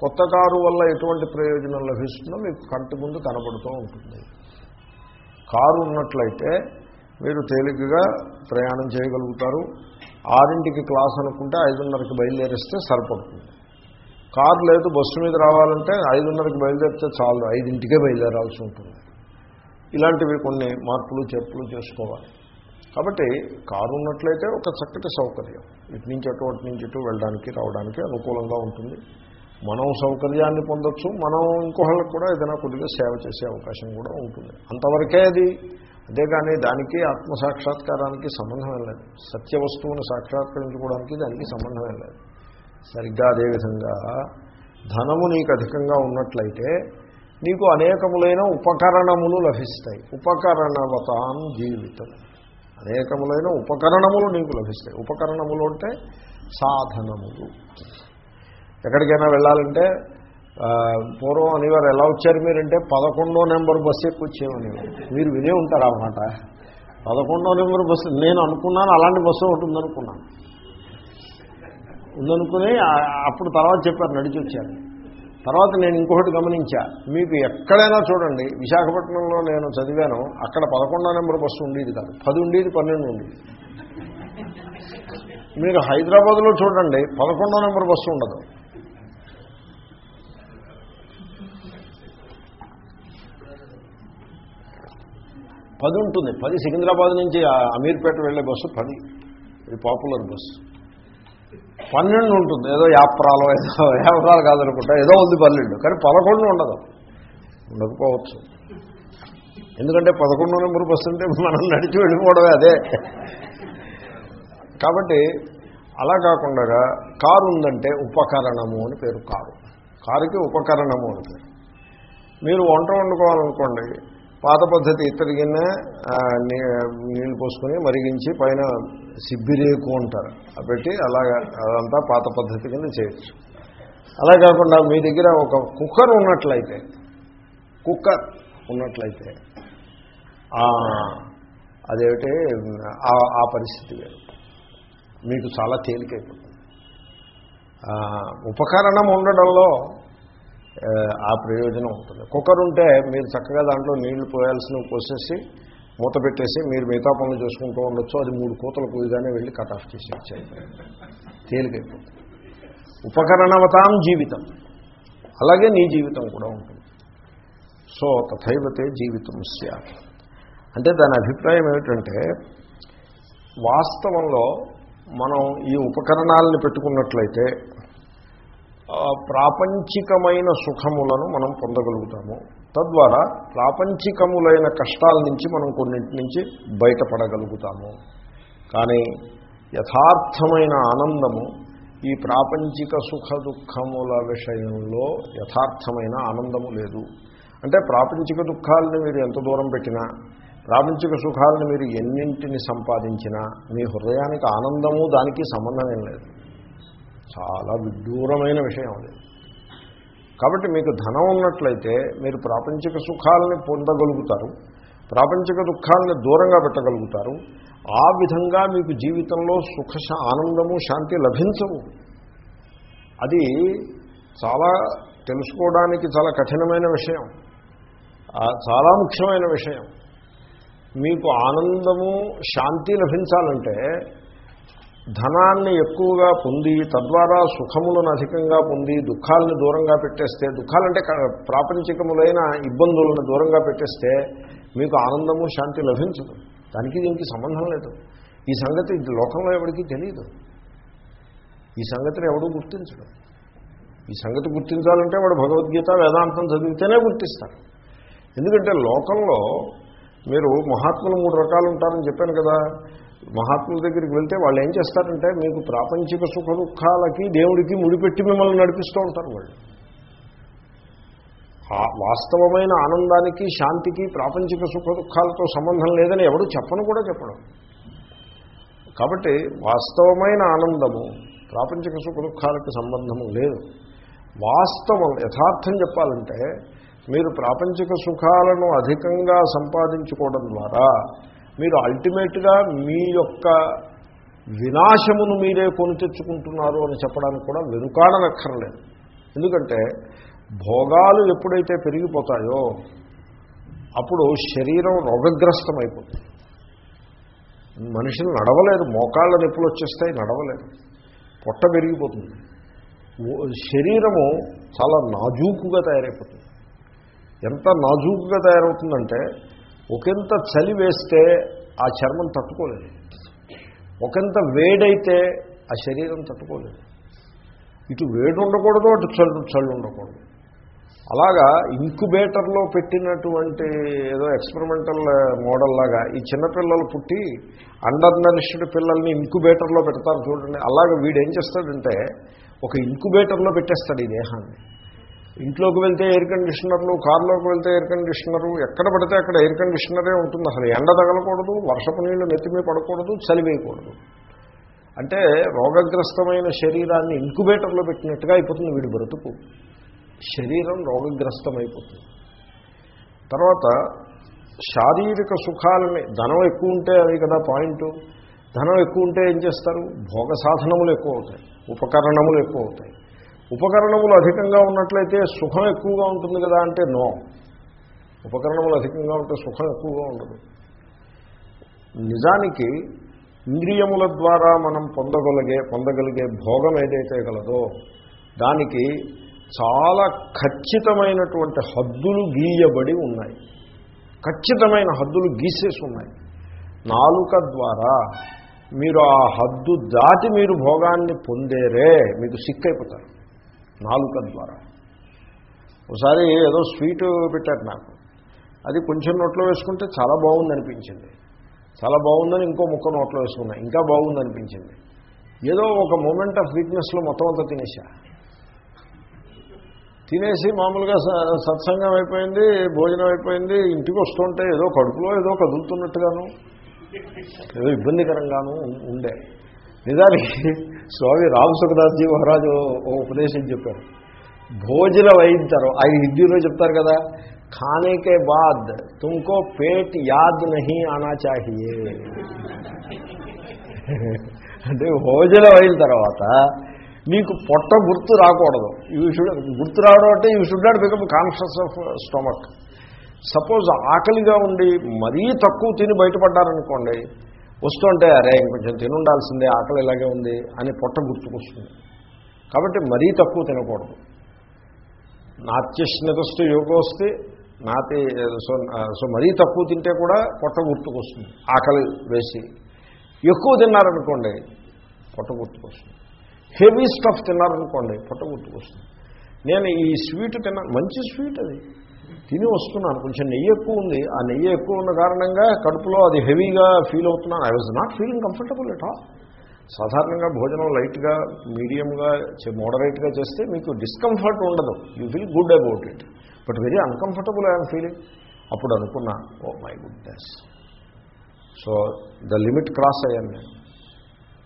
[SPEAKER 1] కొత్త కారు వల్ల ఎటువంటి ప్రయోజనం లభిస్తుందో మీకు కంటి ముందు కనబడుతూ ఉంటుంది. కారు ఉన్నట్లయితే మీరు తేలికగా ప్రయాణం చేయగలుగుతారు. ఆరింటికి క్లాస్ అనుకుంటే ఐదున్నరకి బయలుదేరిస్తే సరిపడుతుంది. కారు లేదు బస్సు మీద రావాలంటే ఐదున్నరకి బయలుదేరితే చాలు ఐదింటికే బయలుదేరాల్సి ఉంటుంది. ఇలాంటివి కొన్ని మార్పులు చేర్పులు చేసుకోవాలి. కాబట్టి కారు ఉన్నట్లయితే ఒక చక్కటి సౌకర్యం. ఇటు నుంచి అటు అటు నుంచి ఇటు వెళ్ళడానికి రావడానికి అనుకూలంగా ఉంటుంది. మనం సౌకర్యాన్ని పొందొచ్చు. మనం ఇంకోళ్ళకి కూడా ఏదైనా కొద్దిగా సేవ చేసే అవకాశం కూడా ఉంటుంది. అంతవరకే అది. అంతేగాని దానికి ఆత్మసాక్షాత్కారానికి సంబంధం లేదు. సత్య వస్తువును సాక్షాత్కరించుకోవడానికి దానికి సంబంధం లేదు. సరిగ్గా అదేవిధంగా ధనము నీకు అధికంగా ఉన్నట్లయితే నీకు అనేకములైన ఉపకరణములు లభిస్తాయి. ఉపకరణవతాం జీవితం. అనేకములైన ఉపకరణములు నీకు లభిస్తాయి. ఉపకరణములు అంటే సాధనములు. ఎక్కడికైనా వెళ్ళాలంటే పూర్వం అనేవారు ఎలా వచ్చారు మీరంటే పదకొండో నెంబర్ బస్సు ఎక్కువ వచ్చేవని మీరు వినే ఉంటారు అన్నమాట. పదకొండో నెంబర్ బస్సు నేను అనుకున్నాను అలాంటి బస్సు ఒకటి ఉందనుకున్నాను. ఉందనుకుని అప్పుడు తర్వాత చెప్పారు నడిచి వచ్చాను తర్వాత నేను ఇంకొకటి గమనించా మీకు ఎక్కడైనా చూడండి విశాఖపట్నంలో నేను చదివాను అక్కడ పదకొండో నెంబర్ బస్సు ఉండేది కాదు. పది ఉండేది పన్నెండు ఉండేది. మీరు హైదరాబాద్లో చూడండి పదకొండో నెంబర్ బస్సు ఉండదు. పది ఉంటుంది. పది సికింద్రాబాద్ నుంచి అమీర్పేట వెళ్ళే బస్సు పది. ఇది పాపులర్ బస్సు. పన్నెండు ఉంటుంది. ఏదో యాప్రాలో ఏదో యాప్రాలు కాదనుకుంటా ఏదో ఉంది పన్నెండు. కానీ పదకొండు ఉండదు. ఉండకపోవచ్చు. ఎందుకంటే పదకొండు నెంబర్ బస్సు అంటే మనం నడిచి వెళ్ళిపోవడమే అదే. కాబట్టి అలా కాకుండా కారు ఉందంటే ఉపకరణము అని పేరు కారు. కారుకి ఉపకరణము అని పేరు. మీరు వంట వండుకోవాలనుకోండి పాత పద్ధతి ఇతరిగిన నీళ్ళు పోసుకుని నీ- పోసుకొని మరిగించి పైన సిబ్బిరేకు అంటారు. పెట్టి అలాగా అదంతా పాత పద్ధతి కింద చేయొచ్చు. అలా కాకుండా మీ దగ్గర ఒక కుక్కర్ ఉన్నట్లయితే కుక్కర్ ఉన్నట్లయితే అదేమిటి ఆ- పరిస్థితి వేరు. మీకు చాలా తేలికైపోతుంది ఉపకరణం ఉండడంలో ఆ, ఆ ప్రయోజనం ఉంటుంది. కుక్కర్ ఉంటే మీరు చక్కగా దాంట్లో నీళ్ళు పోయాల్సినవి పోసేసి మూత పెట్టేసి మీరు మిగతా పనులు చేసుకుంటూ ఉండొచ్చు. అది మూడు కూతలు కూయగానే వెళ్ళి కట్ ఆఫ్ చేసి వచ్చాయి తేలికైపోతుంది. ఉపకరణవతాం జీవితం. అలాగే నీ జీవితం కూడా ఉంటుంది. సో తథైవతే జీవితం స్యాత్. అంటే దాని అభిప్రాయం ఏమిటంటే వాస్తవంలో మనం ఈ ఉపకరణాలను పెట్టుకున్నట్లయితే ప్రాపంచికమైన సుఖములను మనం పొందగలుగుతాము. తద్వారా ప్రాపంచికములైన కష్టాల నుంచి మనం కొన్నింటి నుంచి బయటపడగలుగుతాము. కానీ యథార్థమైన ఆనందము ఈ ప్రాపంచిక సుఖ దుఃఖముల విషయంలో యథార్థమైన ఆనందము లేదు. అంటే ప్రాపంచిక దుఃఖాలను మీరు ఎంత దూరం పెట్టినా ప్రాపంచిక సుఖాలను మీరు ఎన్నింటిని సంపాదించినా మీ హృదయానికి ఆనందము దానికి సంబంధం లేదు. చాలా విడ్డూరమైన విషయం లేదు కాబట్టి మీకు ధనం ఉన్నట్లయితే మీరు ప్రాపంచిక సుఖాలని పొందగలుగుతారు. ప్రాపంచిక దుఃఖాలని దూరంగా పెట్టగలుగుతారు. ఆ విధంగా మీకు జీవితంలో సుఖ శా- ఆనందము శాంతి లభించవు. అది చాలా తెలుసుకోవడానికి చాలా కఠినమైన విషయం. చాలా ముఖ్యమైన విషయం. మీకు ఆనందము శాంతి లభించాలంటే ధనాన్ని ఎక్కువగా పొంది తద్వారా సుఖములను అధికంగా పొంది దుఃఖాలను దూరంగా పెట్టేస్తే దుఃఖాలంటే ప్రాపంచికములైన ఇబ్బందులను దూరంగా పెట్టేస్తే మీకు ఆనందము శాంతి లభించదు. దానికి దీనికి సంబంధం లేదు. ఈ సంగతి లోకంలో ఎవరికీ తెలియదు. ఈ సంగతిని ఎవడూ గుర్తించడం. ఈ సంగతి గుర్తించాలంటే వాడు భగవద్గీత వేదాంతం చదివితేనే గుర్తిస్తారు. ఎందుకంటే లోకంలో మీరు మహాత్ములు మూడు రకాలు ఉంటారని చెప్పాను కదా. మహాత్ముల దగ్గరికి వెళ్తే వాళ్ళు ఏం చేస్తారంటే మీకు ప్రాపంచిక సుఖ దుఃఖాలకి దేవుడికి ముడిపెట్టి మిమ్మల్ని నడిపిస్తూ ఉంటారు వాళ్ళు. వాస్తవమైన ఆనందానికి శాంతికి ప్రాపంచిక సుఖ దుఃఖాలతో సంబంధం లేదని ఎవడు చెప్పను కూడా చెప్పడం. కాబట్టి వాస్తవమైన ఆనందము ప్రాపంచిక సుఖ దుఃఖాలకి సంబంధము లేదు. వాస్తవం యథార్థం చెప్పాలంటే మీరు ప్రాపంచిక సుఖాలను అధికంగా సంపాదించుకోవడం ద్వారా మీరు అల్టిమేట్గా మీ యొక్క వినాశమును మీరే కొని తెచ్చుకుంటున్నారు అని చెప్పడానికి కూడా వెనుకాడనక్కర్లేదు. ఎందుకంటే భోగాలు ఎప్పుడైతే పెరిగిపోతాయో అప్పుడు శరీరం రోగగ్రస్తం అయిపోతుంది మనుషులు నడవలేదు మోకాళ్ళ నొప్పులు వచ్చేస్తాయి నడవలేదు పొట్ట పెరిగిపోతుంది. శరీరము చాలా నాజూకుగా తయారైపోతుంది. ఎంత నాజూకుగా తయారవుతుందంటే ఒకంత చలి వేస్తే ఆ చర్మం తట్టుకోలేదు. ఒకంత వేడైతే ఆ శరీరం తట్టుకోలేదు. ఇటు వేడి ఉండకూడదు అటు చల్లు చల్లు ఉండకూడదు. అలాగా ఇంక్యుబేటర్లో పెట్టినటువంటి ఏదో ఎక్స్పెరిమెంటల్ మోడల్ లాగా ఈ చిన్నపిల్లలు పుట్టి అండర్ నరిష్డ్ పిల్లల్ని ఇంక్యుబేటర్లో పెడతారు చూడండి. అలాగే వీడు ఏం చేస్తాడంటే ఒక ఇంక్యుబేటర్లో పెట్టేస్తాడు ఈ దేహాన్ని. ఇంట్లోకి వెళ్తే ఎయిర్ కండిషనర్లు కారులోకి వెళ్తే ఎయిర్ కండిషనరు ఎక్కడ పడితే అక్కడ ఎయిర్ కండిషనరే ఉంటుంది. అసలు ఎండ తగలకూడదు వర్షపు నీళ్ళు నెత్తిమీ పడకూడదు చలివేయకూడదు అంటే రోగగ్రస్తమైన శరీరాన్ని ఇంక్యుబేటర్లో పెట్టినట్టుగా అయిపోతుంది వీడి బ్రతుకు. శరీరం రోగగ్రస్తమైపోతుంది. తర్వాత శారీరక సుఖాలని ధనం ఎక్కువ ఉంటే అది కదా పాయింట్. ధనం ఎక్కువ ఉంటే ఏం చేస్తారు? భోగ సాధనములు ఎక్కువ అవుతాయి ఉపకరణములు ఎక్కువ అవుతాయి. ఉపకరణములు అధికంగా ఉన్నట్లయితే సుఖం ఎక్కువగా ఉంటుంది కదా అంటే నో. ఉపకరణములు అధికంగా ఉంటే సుఖం ఎక్కువగా ఉండదు. నిజానికి ఇంద్రియముల ద్వారా మనం పొందగలిగే పొందగలిగే భోగం ఏదైతే గలదో దానికి చాలా ఖచ్చితమైనటువంటి హద్దులు గీయబడి ఉన్నాయి. ఖచ్చితమైన హద్దులు గీసేసి ఉన్నాయి నాలుక ద్వారా మీరు ఆ హద్దు దాటి మీరు భోగాన్ని పొందేరే మీకు సిక్కైపోతారు. నాలుక ద్వారా. ఒకసారి ఏదో స్వీట్ పెట్టారు నాకు. అది కొంచెం నోట్లో వేసుకుంటే చాలా బాగుంది అనిపించింది చాలా బాగుందని ఇంకో ముక్క నోట్లో వేసుకున్నా. ఇంకా బాగుంది అనిపించింది ఏదో ఒక మూమెంట్ ఆఫ్ వీక్నెస్లో మొత్తం అంతా తినేసా. తినేసి మామూలుగా స- సత్సంగం అయిపోయింది భోజనం అయిపోయింది ఇంటికి వస్తుంటే ఏదో కడుపులో ఏదో కదులుతున్నట్టుగాను ఏదో ఇబ్బందికరంగాను ఉండే. నిజానికి స్వామి రామసుఖదాస్జీ మహారాజు ఓ ఉపదేశం చెప్పారు. భోజనం అయిన తర్వాత ఆయన హిందీలో చెప్తారు కదా ఖానేకే బాద్ తుమ్కో పేట్ యాద్ నహీ ఆనా చాహియే. అంటే భోజనం అయిన తర్వాత మీకు పొట్ట గుర్తు రాకూడదు. యూ షుడ్ గుర్తు రావడం అంటే you should not become conscious of stomach suppose ఆకలిగా ఉండి మరీ తక్కువ తిని బయటపడ్డారనుకోండి వస్తుంటే అరే కొంచెం తిని ఉండాల్సిందే ఆకలి ఇలాగే ఉంది అని పొట్ట గుర్తుకొస్తుంది. కాబట్టి మరీ తక్కువ తినకూడదు. నాత్యశ్నతస్తు యోగోస్తే నాతి సో సో మరీ తక్కువ తింటే కూడా పొట్ట గుర్తుకొస్తుంది ఆకలి వేసి. ఎక్కువ తిన్నారనుకోండి పొట్ట గుర్తుకొస్తుంది. హెవీ స్టఫ్ తిన్నారనుకోండి పొట్ట గుర్తుకొస్తుంది. నేను ఈ స్వీట్ తిన్నాను మంచి స్వీట్ అది. తిని వస్తున్నాను. కొంచెం నెయ్యి ఎక్కువ ఉంది. ఆ నెయ్యి ఎక్కువ ఉన్న కారణంగా కడుపులో అది హెవీగా ఫీల్ అవుతున్నాను. I was not feeling comfortable at all సాధారణంగా భోజనం లైట్గా మీడియంగా మోడరేట్గా చేస్తే మీకు డిస్కంఫర్ట్ ఉండదు. You feel good about it but very uncomfortable I'm feeling అప్పుడు అనుకున్నా ఓ my goodness so the limit cross అయ్యాను నేను.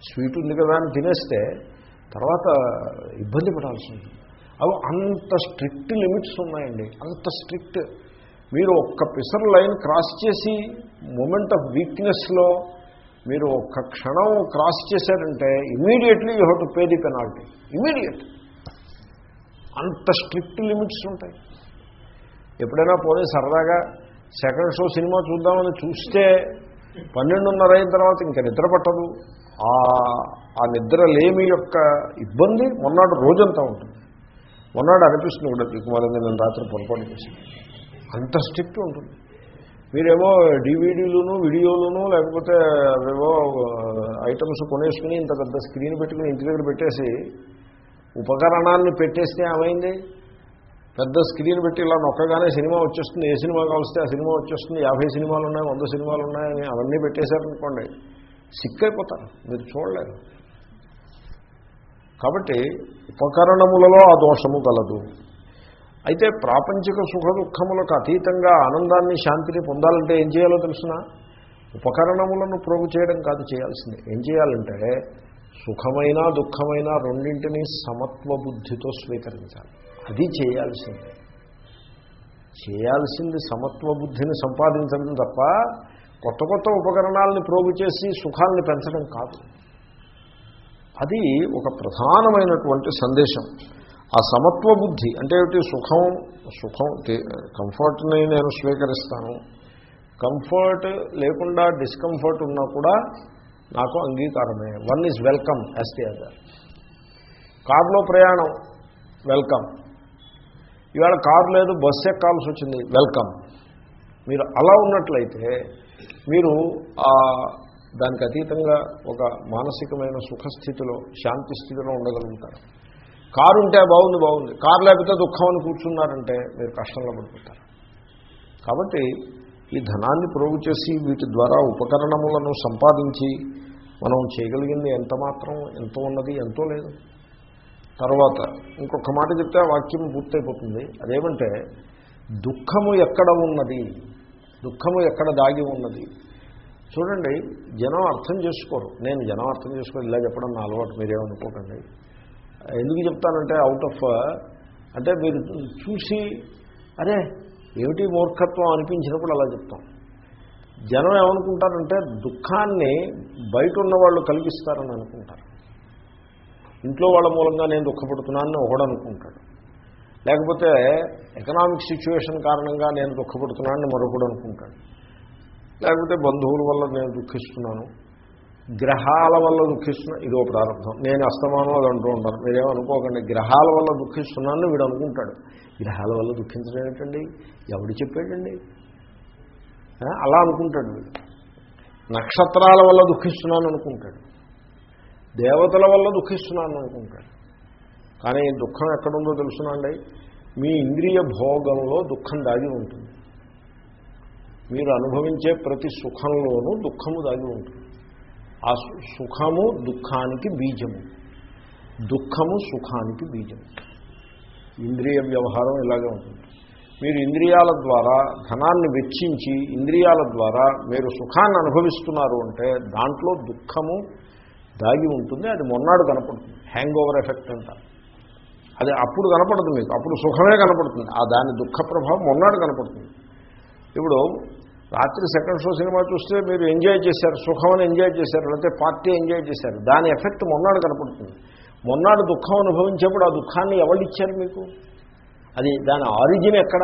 [SPEAKER 1] స్వీట్ ఉంది కదా అని తినేస్తే తర్వాత ఇబ్బంది పడాల్సి ఉంటుంది. అవి అంత స్ట్రిక్ట్ లిమిట్స్ ఉన్నాయండి. అంత స్ట్రిక్ట్. మీరు ఒక్క పిసర్ లైన్ క్రాస్ చేసి మూమెంట్ ఆఫ్ వీక్నెస్లో మీరు ఒక్క క్షణం క్రాస్ చేశారంటే immediately you have to pay the penalty. Immediate అంత స్ట్రిక్ట్ లిమిట్స్ ఉంటాయి. ఎప్పుడైనా పోనీ సరదాగా సెకండ్ షో సినిమా చూద్దామని చూస్తే పన్నెండున్నర అయిన తర్వాత ఇంకా నిద్ర పట్టదు. ఆ నిద్ర లేమి యొక్క ఇబ్బంది మొన్నటి రోజంతా ఉంటుంది. మొన్నటి అనిపిస్తుంది కూడా దిక్కుమాలి నేను రాత్రి పొరపాటు చేసింది అంత స్ట్రిక్ట్ ఉంటుంది. మీరేమో డివిడీలును వీడియోలును లేకపోతే అవేవో ఐటమ్స్ కొనేసుకుని ఇంత పెద్ద స్క్రీన్ పెట్టుకుని ఇంటి దగ్గర పెట్టేసి ఉపకరణాన్ని పెట్టేస్తే ఏమైంది? పెద్ద స్క్రీన్ పెట్టి ఇలా నొక్కగానే సినిమా వచ్చేస్తుంది. ఏ సినిమా కావలిస్తే ఆ సినిమా వచ్చేస్తుంది. యాభై సినిమాలు ఉన్నాయి వంద సినిమాలు ఉన్నాయని అవన్నీ పెట్టేశారనుకోండి సిక్ అయిపోతారు మీరు చూడలేరు. కాబట్టి ఉపకరణములలో ఆ దోషము గలదు. అయితే ప్రాపంచిక సుఖ దుఃఖములకు అతీతంగా ఆనందాన్ని శాంతిని పొందాలంటే ఏం చేయాలో తెలుసిన? ఉపకరణములను ప్రోగు చేయడం కాదు చేయాల్సింది. ఏం చేయాలంటే సుఖమైన దుఃఖమైన రెండింటినీ సమత్వ బుద్ధితో స్వీకరించాలి. అది చేయాల్సిందే. చేయాల్సింది సమత్వ బుద్ధిని సంపాదించడం తప్ప కొత్త కొత్త ఉపకరణాలని ప్రోగు చేసి సుఖాన్ని పెంచడం కాదు. అది ఒక ప్రధానమైనటువంటి సందేశం. ఆ సమత్వ బుద్ధి అంటే ఏమిటి? సుఖం సుఖం కంఫర్ట్ని నేను స్వీకరిస్తాను. కంఫర్ట్ లేకుండా డిస్కంఫర్ట్ ఉన్నా కూడా నాకు అంగీకారమే. One is welcome as the other. కారులో ప్రయాణం వెల్కమ్. ఇవాళ కారు లేదు బస్సు ఎక్కాల్సి వచ్చింది వెల్కమ్. మీరు అలా ఉన్నట్లయితే మీరు దానికి అతీతంగా ఒక మానసికమైన సుఖస్థితిలో శాంతి స్థితిలో ఉండగలుగుతారు. కారు ఉంటే బాగుంది బాగుంది. కారు లేకపోతే దుఃఖం అని కూర్చున్నారంటే మీరు కష్టంలో పడిపోతారు. కాబట్టి ఈ ధనాన్ని ప్రోగు చేసి వీటి ద్వారా ఉపకరణములను సంపాదించి మనం చేయగలిగింది ఎంత మాత్రం ఎంత ఉన్నది ఎంతో లేదు. తర్వాత ఇంకొక మాట చెప్తే ఆ వాక్యం పూర్తయిపోతుంది. అదేమంటే దుఃఖము ఎక్కడ ఉన్నది? దుఃఖము ఎక్కడ దాగి ఉన్నది? చూడండి జనం అర్థం చేసుకోరు. నేను జనం అర్థం చేసుకోరు ఇలా చెప్పడం నా అలవాటు మీరేమనుకోకండి ఎందుకు చెప్తానంటే అవుట్ ఆఫ్ అంటే మీరు చూసి అరే ఏమిటి మూర్ఖత్వం అనిపించినప్పుడు అలా చెప్తాం. జనం ఏమనుకుంటారంటే దుఃఖాన్ని బయట ఉన్న వాళ్ళు కలిగిస్తారని అనుకుంటారు. ఇంట్లో వాళ్ళ మూలంగా నేను దుఃఖపడుతున్నానని ఒకడు అనుకుంటాడు. లేకపోతే ఎకనామిక్ సిచ్యువేషన్ కారణంగా నేను దుఃఖపడుతున్నానని మరొకడు అనుకుంటాడు. లేకపోతే బంధువుల వల్ల నేను దుఃఖిస్తున్నాను గ్రహాల వల్ల దుఃఖిస్తున్నా ఇదో ప్రారంభం. నేను అస్తమానం అది అంటూ ఉంటాను. మీరేమనుకోకండి గ్రహాల వల్ల దుఃఖిస్తున్నాను వీడు అనుకుంటాడు. గ్రహాల వల్ల దుఃఖించడం ఏంటండి? ఎవడు చెప్పాడండి? అలా అనుకుంటాడు వీడు. నక్షత్రాల వల్ల దుఃఖిస్తున్నాను అనుకుంటాడు. దేవతల వల్ల దుఃఖిస్తున్నాను అనుకుంటాడు. కానీ దుఃఖం ఎక్కడుందో తెలుసునండి. మీ ఇంద్రియ భోగంలో దుఃఖం దాగి ఉంటుంది. మీరు అనుభవించే ప్రతి సుఖంలోనూ దుఃఖము దాగి ఉంటుంది. ఆ సుఖము దుఃఖానికి బీజము. దుఃఖము సుఖానికి బీజము. ఇంద్రియ వ్యవహారం ఇలాగే ఉంటుంది. మీరు ఇంద్రియాల ద్వారా ధనాన్ని వెచ్చించి ఇంద్రియాల ద్వారా మీరు సుఖాన్ని అనుభవిస్తున్నారు అంటే దాంట్లో దుఃఖము దాగి ఉంటుంది. అది మొన్నాడు కనపడుతుంది. హ్యాంగ్ ఓవర్ ఎఫెక్ట్ అంటారు అది అప్పుడు కనపడదు మీకు. అప్పుడు సుఖమే కనపడుతుంది. ఆ దాని దుఃఖ ప్రభావం మొన్నాడు కనపడుతుంది. ఇప్పుడు రాత్రి సెకండ్ షో సినిమా చూస్తే మీరు ఎంజాయ్ చేశారు సుఖమని ఎంజాయ్ చేశారు లేకపోతే పార్టీ ఎంజాయ్ చేశారు. దాని ఎఫెక్ట్ మొన్నాడు కనపడుతుంది. మొన్నాడు దుఃఖం అనుభవించేప్పుడు ఆ దుఃఖాన్ని ఎవరిచ్చారు మీకు? అది దాని ఆరిజిన్ ఎక్కడ?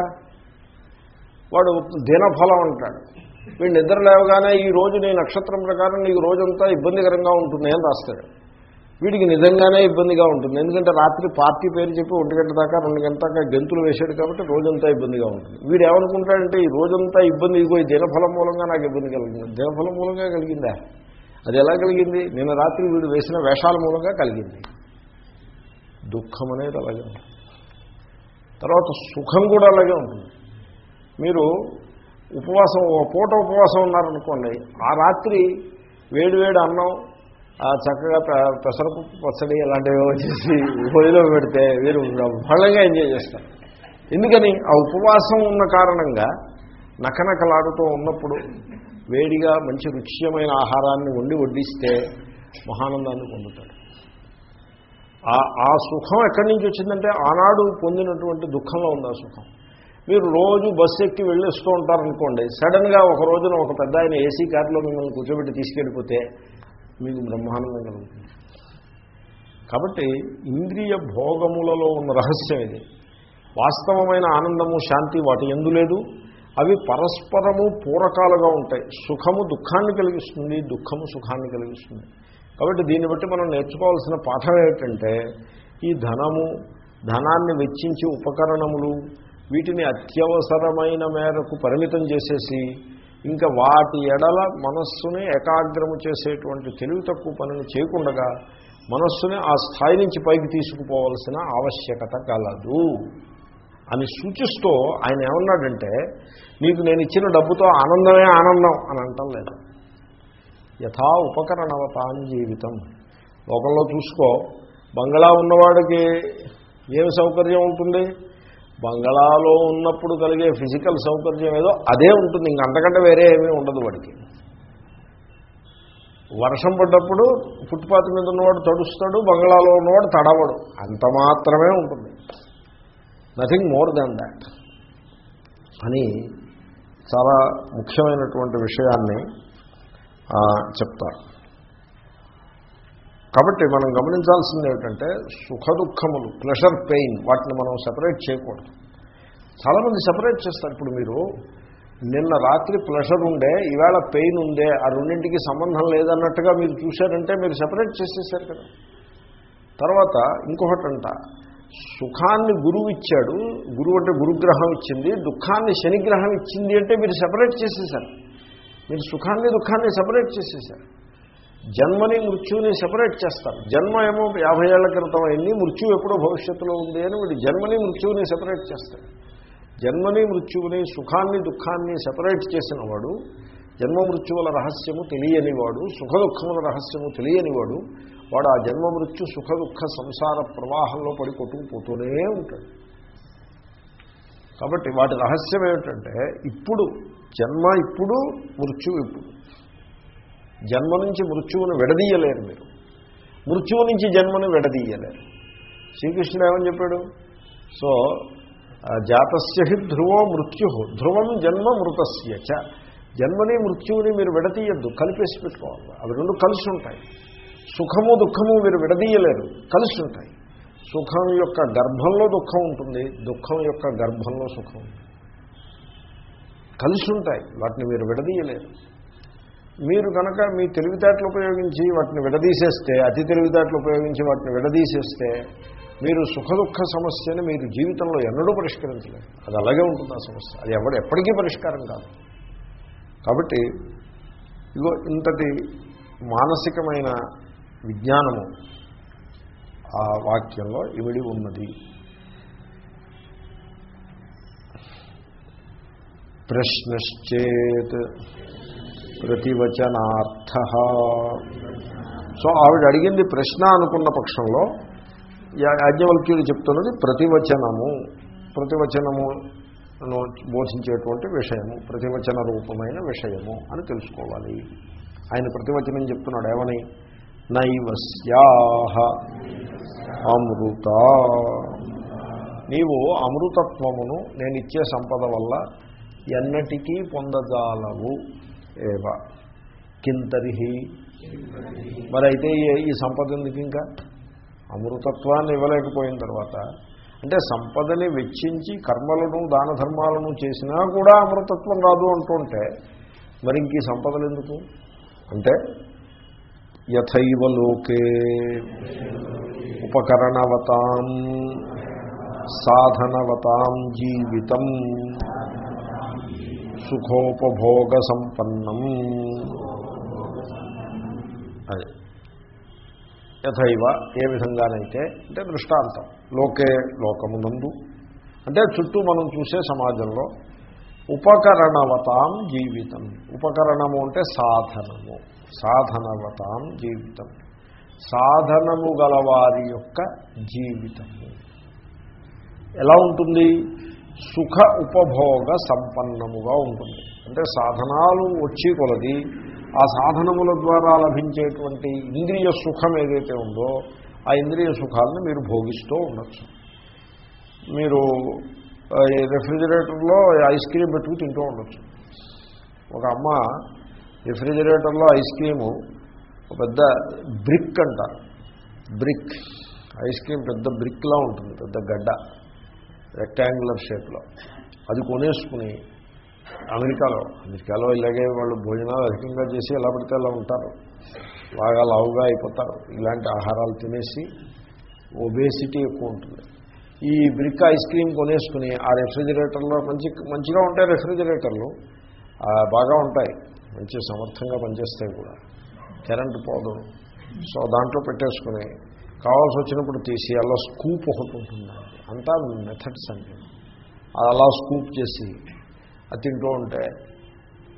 [SPEAKER 1] వాడు దినఫలం అంటాడు. వీడు నిద్ర లేవగానే ఈ రోజు నీ నక్షత్రం ప్రకారం నీకు రోజంతా ఇబ్బందికరంగా ఉంటుంది అని రాస్తాడు. వీడికి నిజంగానే ఇబ్బందిగా ఉంటుంది. ఎందుకంటే రాత్రి పార్టీ పేరు చెప్పి ఒంటి గంట దాకా రెండు గంట దాకా గెంతులు వేసాడు కాబట్టి రోజంతా ఇబ్బందిగా ఉంటుంది. వీడు ఏమనుకుంటాడంటే ఈ రోజంతా ఇబ్బంది ఇదిగో ఈ దినఫలం మూలంగా నాకు ఇబ్బంది కలిగింది. దినఫలం మూలంగా కలిగిందా? అది ఎలా కలిగింది? నిన్న రాత్రి వీడు వేసిన వేషాల మూలంగా కలిగింది. దుఃఖం అనేది అలాగే ఉంటుంది. తర్వాత సుఖం కూడా అలాగే ఉంటుంది. మీరు ఉపవాసం ఒక పూట ఉపవాసం ఉన్నారనుకోండి ఆ రాత్రి వేడి వేడి అన్నం చక్కగా పె- పెసరపప్పు పచ్చడి అలాంటివి వచ్చేసి హోలీలో పెడితే వీరు బలంగా ఎంజాయ్ చేస్తారు. ఎందుకని? ఆ ఉపవాసం ఉన్న కారణంగా నకనకలాడుతూ ఉన్నప్పుడు వేడిగా మంచి రుచ్యమైన ఆహారాన్ని వండి వడ్డిస్తే మహానందాన్ని పొందుతాడు ఆ ఆ సుఖం ఎక్కడి నుంచి వచ్చిందంటే ఆనాడు పొందినటువంటి దుఃఖంలో ఉంది ఆ సుఖం. మీరు రోజు బస్సు ఎక్కి వెళ్ళేస్తూ ఉంటారనుకోండి సడన్గా ఒక రోజున ఒక పెద్ద ఆయన ఏసీ కార్లో మిమ్మల్ని కూర్చోబెట్టి తీసుకెళ్ళిపోతే మీకు బ్రహ్మానందం కలుగుతుంది కాబట్టి ఇంద్రియ భోగములలో ఉన్న రహస్యం ఇది. వాస్తవమైన ఆనందము శాంతి వాటి ఎందు లేదు. అవి పరస్పరము పూరకాలుగా ఉంటాయి. సుఖము దుఃఖాన్ని కలిగిస్తుంది దుఃఖము సుఖాన్ని కలిగిస్తుంది. కాబట్టి దీన్ని బట్టి మనం నేర్చుకోవాల్సిన పాఠం ఏమిటంటే ఈ ధనము ధనాన్ని వెచ్చించి ఉపకరణములు వీటిని అత్యవసరమైన మేరకు పరిమితం చేసేసి ఇంకా వాటి ఎడల మనస్సుని ఏకాగ్రము చేసేటువంటి తెలివి తక్కువ పనిని చేయకుండగా మనస్సుని ఆ స్థాయి నుంచి పైకి తీసుకుపోవలసిన ఆవశ్యకత కలదు. అని సూచిస్తూ ఆయన ఏమన్నాడంటే నీకు నేను ఇచ్చిన డబ్బుతో ఆనందమే ఆనందం అని అంటం లేదు. యథా ఉపకరణవతాన్ జీవితం. లోకంలో చూసుకో బంగళా ఉన్నవాడికి ఏమి సౌకర్యం ఉంటుంది? బంగళాలో ఉన్నప్పుడు కలిగే ఫిజికల్ సౌకర్యం ఏదో అదే ఉంటుంది. ఇంకంతకంటే వేరే ఏమీ ఉండదు వాడికి. వర్షం పడ్డప్పుడు ఫుట్పాత్ మీద ఉన్నవాడు తడుస్తాడు బంగ్లాలో ఉన్నవాడు తడవడు. అంత మాత్రమే ఉంటుంది. నథింగ్ మోర్ దాన్ దాట్ అని చాలా ముఖ్యమైనటువంటి విషయాన్ని చెప్తారు. కాబట్టి మనం గమనించాల్సింది ఏమిటంటే సుఖ దుఃఖములు ప్లెషర్ పెయిన్ వాటిని మనం సెపరేట్ చేయకూడదు. చాలామంది సెపరేట్ చేస్తారు. ఇప్పుడు మీరు నిన్న రాత్రి ప్లెషర్ ఉండే ఈవేళ పెయిన్ ఉందే ఆ రెండింటికి సంబంధం లేదన్నట్టుగా మీరు చూశారంటే మీరు సెపరేట్ చేసేసారు కదా. తర్వాత ఇంకొకటి అంట సుఖాన్ని గురువు ఇచ్చాడు గురువు అంటే గురుగ్రహం ఇచ్చింది దుఃఖాన్ని శనిగ్రహం ఇచ్చింది అంటే మీరు సెపరేట్ చేసేసారు. మీరు సుఖాన్ని దుఃఖాన్ని సెపరేట్ చేసేసారు. జన్మని మృత్యుని సెపరేట్ చేస్తారు. జన్మ ఏమో యాభై ఏళ్ళ క్రితం అయింది మృత్యు ఎప్పుడో భవిష్యత్తులో ఉంది అని వీడు జన్మని మృత్యువుని సెపరేట్ చేస్తాడు. జన్మని మృత్యువుని సుఖాన్ని దుఃఖాన్ని సెపరేట్ చేసిన వాడు జన్మ మృత్యువుల రహస్యము తెలియనివాడు సుఖ దుఃఖముల రహస్యము తెలియనివాడు వాడు ఆ జన్మ మృత్యు సుఖ దుఃఖ సంసార ప్రవాహంలో పడి కొట్టుకుపోతూనే ఉంటాడు. కాబట్టి వాటి రహస్యం ఏమిటంటే ఇప్పుడు జన్మ ఇప్పుడు మృత్యు ఇప్పుడు జన్మ నుంచి మృత్యువును విడదీయలేరు మీరు. మృత్యువు నుంచి జన్మను విడదీయలేరు. శ్రీకృష్ణుడు ఏమని చెప్పాడు? సో ఆ, జాతస్య హి ధ్రువో మృత్యు. ధ్రువం జన్మ మృతస్య చ. జన్మని మృత్యువుని మీరు విడదీయద్దు కలిపేసి పెట్టుకోవాలి అవి రెండు కలిసి ఉంటాయి సుఖము దుఃఖము మీరు విడదీయలేరు కలిసి ఉంటాయి సుఖం యొక్క గర్భంలో దుఃఖం ఉంటుంది దుఃఖం యొక్క గర్భంలో సుఖం ఉంటుంది. కలిసి ఉంటాయి వాటిని మీరు విడదీయలేరు. మీరు కనుక మీ తెలివితేటలు ఉపయోగించి వాటిని విడదీసేస్తే అతి తెలివితేటలు ఉపయోగించి వాటిని విడదీసేస్తే మీరు సుఖదుఖ సమస్యని మీరు జీవితంలో ఎన్నడూ పరిష్కరించలేదు అది అలాగే ఉంటుంది ఆ సమస్య. అది ఎవడు ఎప్పటికీ పరిష్కారం కాదు. కాబట్టి ఇగో ఇంతటి మానసికమైన విజ్ఞానము ఆ వాక్యంలో ఇవిడి ఉన్నది. ప్రశ్నశ్చేత్ ప్రతివచనార్థ. సో ఆవిడ అడిగింది ప్రశ్న అనుకున్న పక్షంలో యా- యాజ్ఞవల్క్యుడు చెప్తున్నది ప్రతివచనము. ప్రతివచనము బోధించేటువంటి విషయము ప్రతివచన రూపమైన విషయము అని తెలుసుకోవాలి. ఆయన ప్రతివచనం చెప్తున్నాడు ఏమని? నైవస్యాహ అమృత. నీవు అమృతత్వమును నేను ఇచ్చే సంపద వల్ల ఎన్నటికీ పొందజాలవు ఏవ? కింతరిహి. మరి అయితే ఈ- ఈ సంపద ఎందుకు ఇంకా? అమృతత్వాన్ని ఇవ్వలేకపోయిన తర్వాత. అంటే సంపదని వెచ్చించి కర్మలను దాన ధర్మాలను చేసినా కూడా అమృతత్వం రాదు అంటుంటే మరి ఇంక ఈ సంపదలు ఎందుకు? అంటే యథైవ లోకే ఉపకరణవతాం సాధనవతాం జీవితం. సుఖోపభోగ సంపన్నం అది. యథైవ ఏ విధంగానైతే అంటే దృష్టాంతం. లోకే లోకమునందు. అంటే చుట్టూ మనం చూసే సమాజంలో ఉపకరణవతాం జీవితం. ఉపకరణము అంటే సాధనము. సాధనవతాం జీవితం. సాధనము గలవారి యొక్క జీవితము. ఎలా ఉంటుంది? సుఖ ఉపభోగ సంపన్నముగా ఉంటుంది. అంటే సాధనాలు వచ్చి కొలది ఆ సాధనముల ద్వారా లభించేటువంటి ఇంద్రియ సుఖం ఏదైతే ఉందో ఆ ఇంద్రియ సుఖాలను మీరు భోగిస్తూ ఉండొచ్చు. మీరు రెఫ్రిజిరేటర్లో ఐస్ క్రీమ్ పెట్టుకు తింటూ ఉండొచ్చు. ఒక అమ్మ రిఫ్రిజిరేటర్లో ఐస్ క్రీము ఒక పెద్ద బ్రిక్ అంటారు. బ్రిక్ ఐస్ క్రీమ్ పెద్ద బ్రిక్లా ఉంటుంది పెద్ద గడ్డ. రెక్టాంగులర్ షేప్లో అది కొనేసుకుని అమెరికాలో అమెరికాలో ఇలాగే వాళ్ళు భోజనాలు అధికంగా చేసి ఎలా పడితే అలా ఉంటారు. బాగా లావుగా అయిపోతారు. ఇలాంటి ఆహారాలు తినేసి ఒబేసిటీ ఎక్కువ ఉంటుంది. ఈ బ్రిక్ ఐస్ క్రీమ్ కొనేసుకుని ఆ రెఫ్రిజిరేటర్లో మంచి మంచిగా ఉంటాయి రెఫ్రిజిరేటర్లు. బాగా ఉంటాయి. మంచి సమర్థంగా పనిచేస్తాయి కూడా. కరెంటు పోదు సో దాంట్లో పెట్టేసుకుని కావాల్సి వచ్చినప్పుడు తీసి అలా స్కూప్ ఒకటి ఉంటుంది అంతా మెథడ్స్ అండి. అది అలా స్కూప్ చేసి అది తింటూ ఉంటే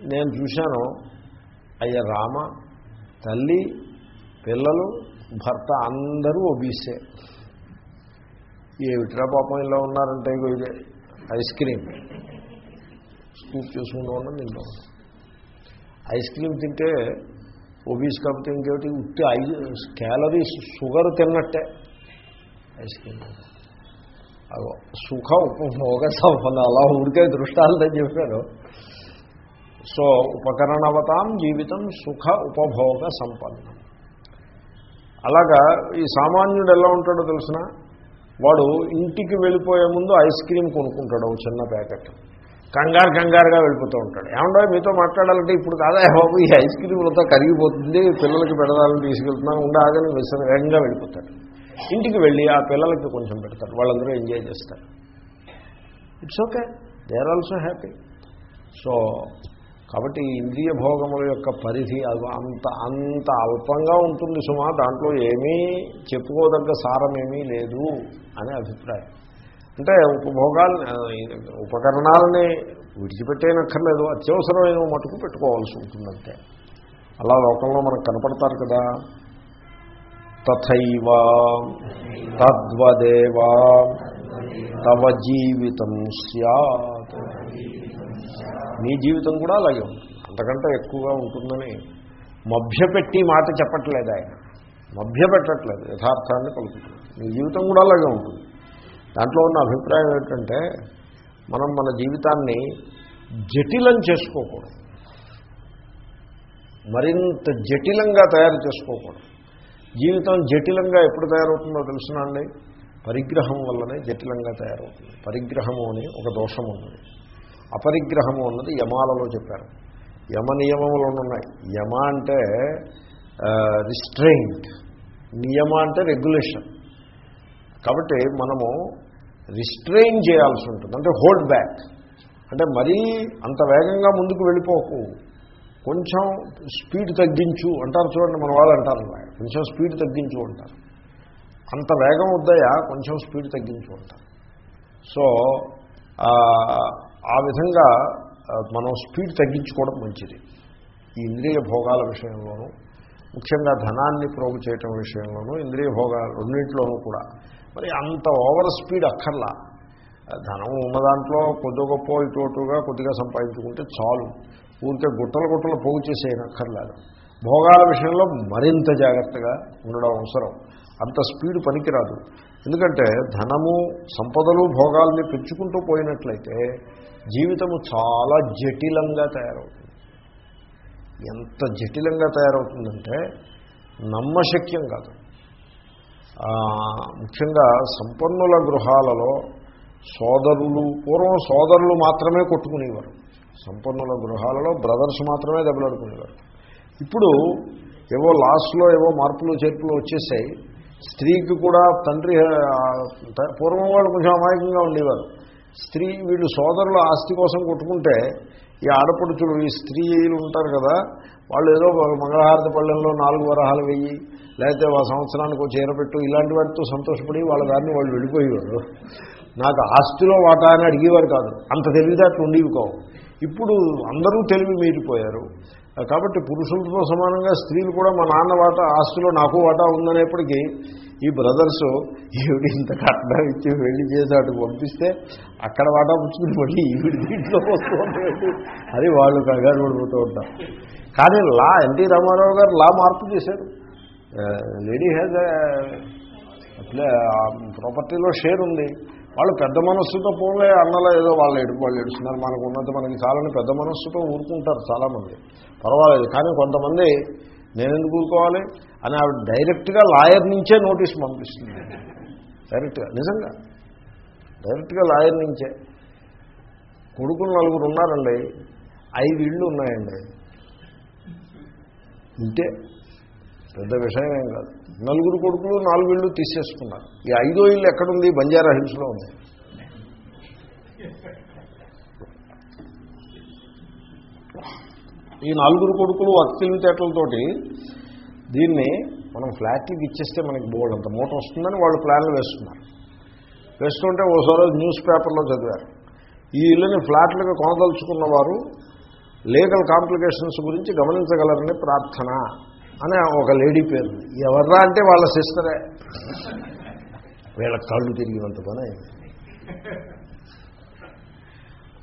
[SPEAKER 1] నేను చూశాను అయ్య రామ తల్లి పిల్లలు భర్త అందరూ ఒబీసే. ఏమిట్రా పాపం ఇలా ఉన్నారంటే ఇదే ఐస్ క్రీమ్. స్కూప్ చేసుకుంటూ ఉన్నాం తింటూ ఉన్నాం ఐస్ క్రీమ్ తింటే ఓబీస్ కాకపోతే ఇంకేమిటి? ఉట్టి ఐదు క్యాలరీస్ షుగర్ తిన్నట్టే. ఐస్ క్రీమ్ సుఖ ఉపభోగ సంపద అలా ఊరికే దృష్టాలని చెప్పారు. సో ఉపకరణవతాం జీవితం సుఖ ఉపభోగ సంపన్నం. అలాగా ఈ సామాన్యుడు ఎలా ఉంటాడో తెలిసిన? వాడు ఇంటికి వెళ్ళిపోయే ముందు ఐస్ క్రీమ్ కొనుక్కుంటాడు ఒక చిన్న ప్యాకెట్. కంగారు కంగారుగా వెళ్ళిపోతూ ఉంటాడు. ఏమంటే మీతో మాట్లాడాలంటే ఇప్పుడు కాదా బాబు ఈ ఐస్ క్రీములతో కరిగిపోతుంది పిల్లలకి పెడదాలని తీసుకెళ్తున్నాను ఉండాలని విసర వేగంగా వెళ్ళిపోతాడు. ఇంటికి వెళ్ళి ఆ పిల్లలకి కొంచెం పెడతారు వాళ్ళందరూ ఎంజాయ్ చేస్తారు. It's okay they are also happy so కాబట్టి ఇంద్రియ భోగముల యొక్క పరిధి అది అంత అంత అల్పంగా ఉంటుంది సుమా దాంట్లో ఏమీ చెప్పుకోదగ్గ సారం ఏమీ లేదు అనే అభిప్రాయం. అంటే ఉపభోగాల్ని ఉపకరణాలని విడిచిపెట్టేనక్కర్లేదు. అత్యవసరమైన మటుకు పెట్టుకోవాల్సి ఉంటుందంటే. అలా లోకంలో మనకు కనపడతారు కదా. తథైవ తద్వదేవా తవ జీవితం సత్ మీ జీవితం కూడా అలాగే ఉంటుంది అంతకంటే ఎక్కువగా ఉంటుందని మభ్యపెట్టి మాట చెప్పట్లేదు ఆయన. మభ్యపెట్టట్లేదు యథార్థాన్ని పలుకుతుంది. మీ జీవితం కూడా అలాగే ఉంటుంది. దాంట్లో ఉన్న అభిప్రాయం ఏంటంటే మనం మన జీవితాన్ని జటిలం చేసుకోకూడదు. మరింత జటిలంగా తయారు చేసుకోకూడదు. జీవితం జటిలంగా ఎప్పుడు తయారవుతుందో తెలుసునండి పరిగ్రహం వల్లనే జటిలంగా తయారవుతుంది. పరిగ్రహము అని ఒక దోషం ఉన్నది. అపరిగ్రహము అన్నది యమాలలో చెప్పారు. యమ నియమములు ఉన్నాయి. యమ అంటే రిస్ట్రెయింట్ నియమ అంటే రెగ్యులేషన్ కాబట్టి మనము రిస్ట్రెయిన్ చేయాల్సి ఉంటుంది. అంటే హోల్డ్ బ్యాక్. అంటే మరీ అంత వేగంగా ముందుకు వెళ్ళిపోకు. కొంచెం స్పీడ్ తగ్గించు అంటారు చూడండి మన వాళ్ళు అంటారు కొంచెం స్పీడ్ తగ్గించు అంటారు. అంత వేగం వద్దయా కొంచెం స్పీడ్ తగ్గించు అంటారు. సో ఆ విధంగా మనం స్పీడ్ తగ్గించుకోవడం మంచిది. ఈ ఇంద్రియ భోగాల విషయంలోనూ ముఖ్యంగా ధనాన్ని ప్రోగు చేయటం విషయంలోనూ ఇంద్రియ భోగాలు రెండింటిలోనూ కూడా మరి అంత ఓవర్ స్పీడ్ అక్కర్లా. ధనం ఉన్న దాంట్లో కొద్ది గొప్ప ఇటుగా కొద్దిగా సంపాదించుకుంటే చాలు. ఊరికే గుట్టలు గుట్టలు పోగు చేసేయనక్కర్లేదు భోగాల విషయంలో మరింత జాగ్రత్తగా ఉండడం అవసరం. అంత స్పీడ్ పనికిరాదు. ఎందుకంటే ధనము సంపదలు భోగాల్ని పెంచుకుంటూ పోయినట్లయితే జీవితము చాలా జటిలంగా తయారవుతుంది. ఎంత జటిలంగా తయారవుతుందంటే నమ్మశక్యం కాదు. ముఖ్యంగా సంపన్నుల గృహాలలో సోదరులు పూర్వం సోదరులు మాత్రమే కొట్టుకునేవారు. సంపన్నుల గృహాలలో బ్రదర్స్ మాత్రమే దెబ్బలాడుకునేవారు. ఇప్పుడు ఏవో లాస్ట్లో ఏవో మార్పులు చేర్పులు వచ్చేసాయి. స్త్రీకి కూడా తండ్రి పూర్వం వాళ్ళు కొంచెం అమాయకంగా ఉండేవారు. స్త్రీ వీళ్ళు సోదరులు ఆస్తి కోసం కొట్టుకుంటే ఈ ఆడపడుచులు ఈ స్త్రీలు ఉంటారు కదా వాళ్ళు ఏదో మంగళహారతి పళ్ళెంలో నాలుగు వరహాలు వెయ్యి లేకపోతే ఆ సంవత్సరానికి ఒక చీర పెట్టు ఇలాంటి వాటితో సంతోషపడి వాళ్ళ దాన్ని వాళ్ళు వెళ్ళిపోయేవారు. నాకు ఆస్తిలో వాటా అని అడిగేవారు కాదు. అంత తెలివితేటలు ఉండేవి కావు. ఇప్పుడు అందరూ తెలివి మీరిపోయారు. కాబట్టి పురుషులతో సమానంగా స్త్రీలు కూడా మా నాన్న వాటా ఆస్తిలో నాకు వాటా ఉందనేప్పటికీ ఈ బ్రదర్స్ ఈవిడ ఇంత కట్నం ఇచ్చి వెళ్ళి చేసి అటు పంపిస్తే అక్కడ వాటా పుచ్చుకుని మళ్ళీ ఈవిడ దీంట్లో వస్తూ ఉంటాయి అది వాళ్ళు కంగారు పడిపోతూ ఉంటారు. కానీ లా ఎన్టీ రామారావు గారు లా మార్పు చేశారు. లేడీ హ్యాజ్ అట్లే ప్రాపర్టీలో షేర్ ఉంది. వాళ్ళు పెద్ద మనస్సుతో పోలే అన్నలో ఏదో వాళ్ళు ఎడు వాళ్ళు ఏడుస్తున్నారు. మనకు ఉన్నది మనకి చాలని పెద్ద మనస్సుతో ఊరుకుంటారు చాలామంది. పర్వాలేదు కానీ కొంతమంది నేనెందుకు ఊరుకోవాలి అని ఆవిడ డైరెక్ట్గా లాయర్ నుంచే నోటీస్ పంపిస్తుంది. డైరెక్ట్గా నిజంగా. డైరెక్ట్గా లాయర్ నుంచే. కొడుకులు నలుగురు ఉన్నారండి. ఐదు ఇళ్ళు ఉన్నాయండి. ఉంటే పెద్ద విషయం ఏం కాదు. నలుగురు కొడుకులు నాలుగు ఇళ్ళు తీసేసుకున్నారు. ఈ ఐదో ఇల్లు ఎక్కడుంది? బంజారా హిల్స్లో ఉంది. ఈ నలుగురు కొడుకులు అత్తిలితేటలతోటి దీన్ని మనం ఫ్లాట్కి ఇచ్చేస్తే మనకి బోర్డు అంత మూట వస్తుందని వాళ్ళు ప్లాన్లు వేస్తున్నారు. వేస్తుంటే ఓసారి న్యూస్ పేపర్లో చదివారు. ఈ ఇల్లుని ఫ్లాట్లుగా కొనదలుచుకున్న వారు లీగల్ కాంప్లికేషన్స్ గురించి గమనించగలరని ప్రార్థన. అనే ఒక లేడీ పేరు. ఎవర్రా అంటే వాళ్ళ సిస్టరే. వీళ్ళ కళ్ళు తిరిగినంత పని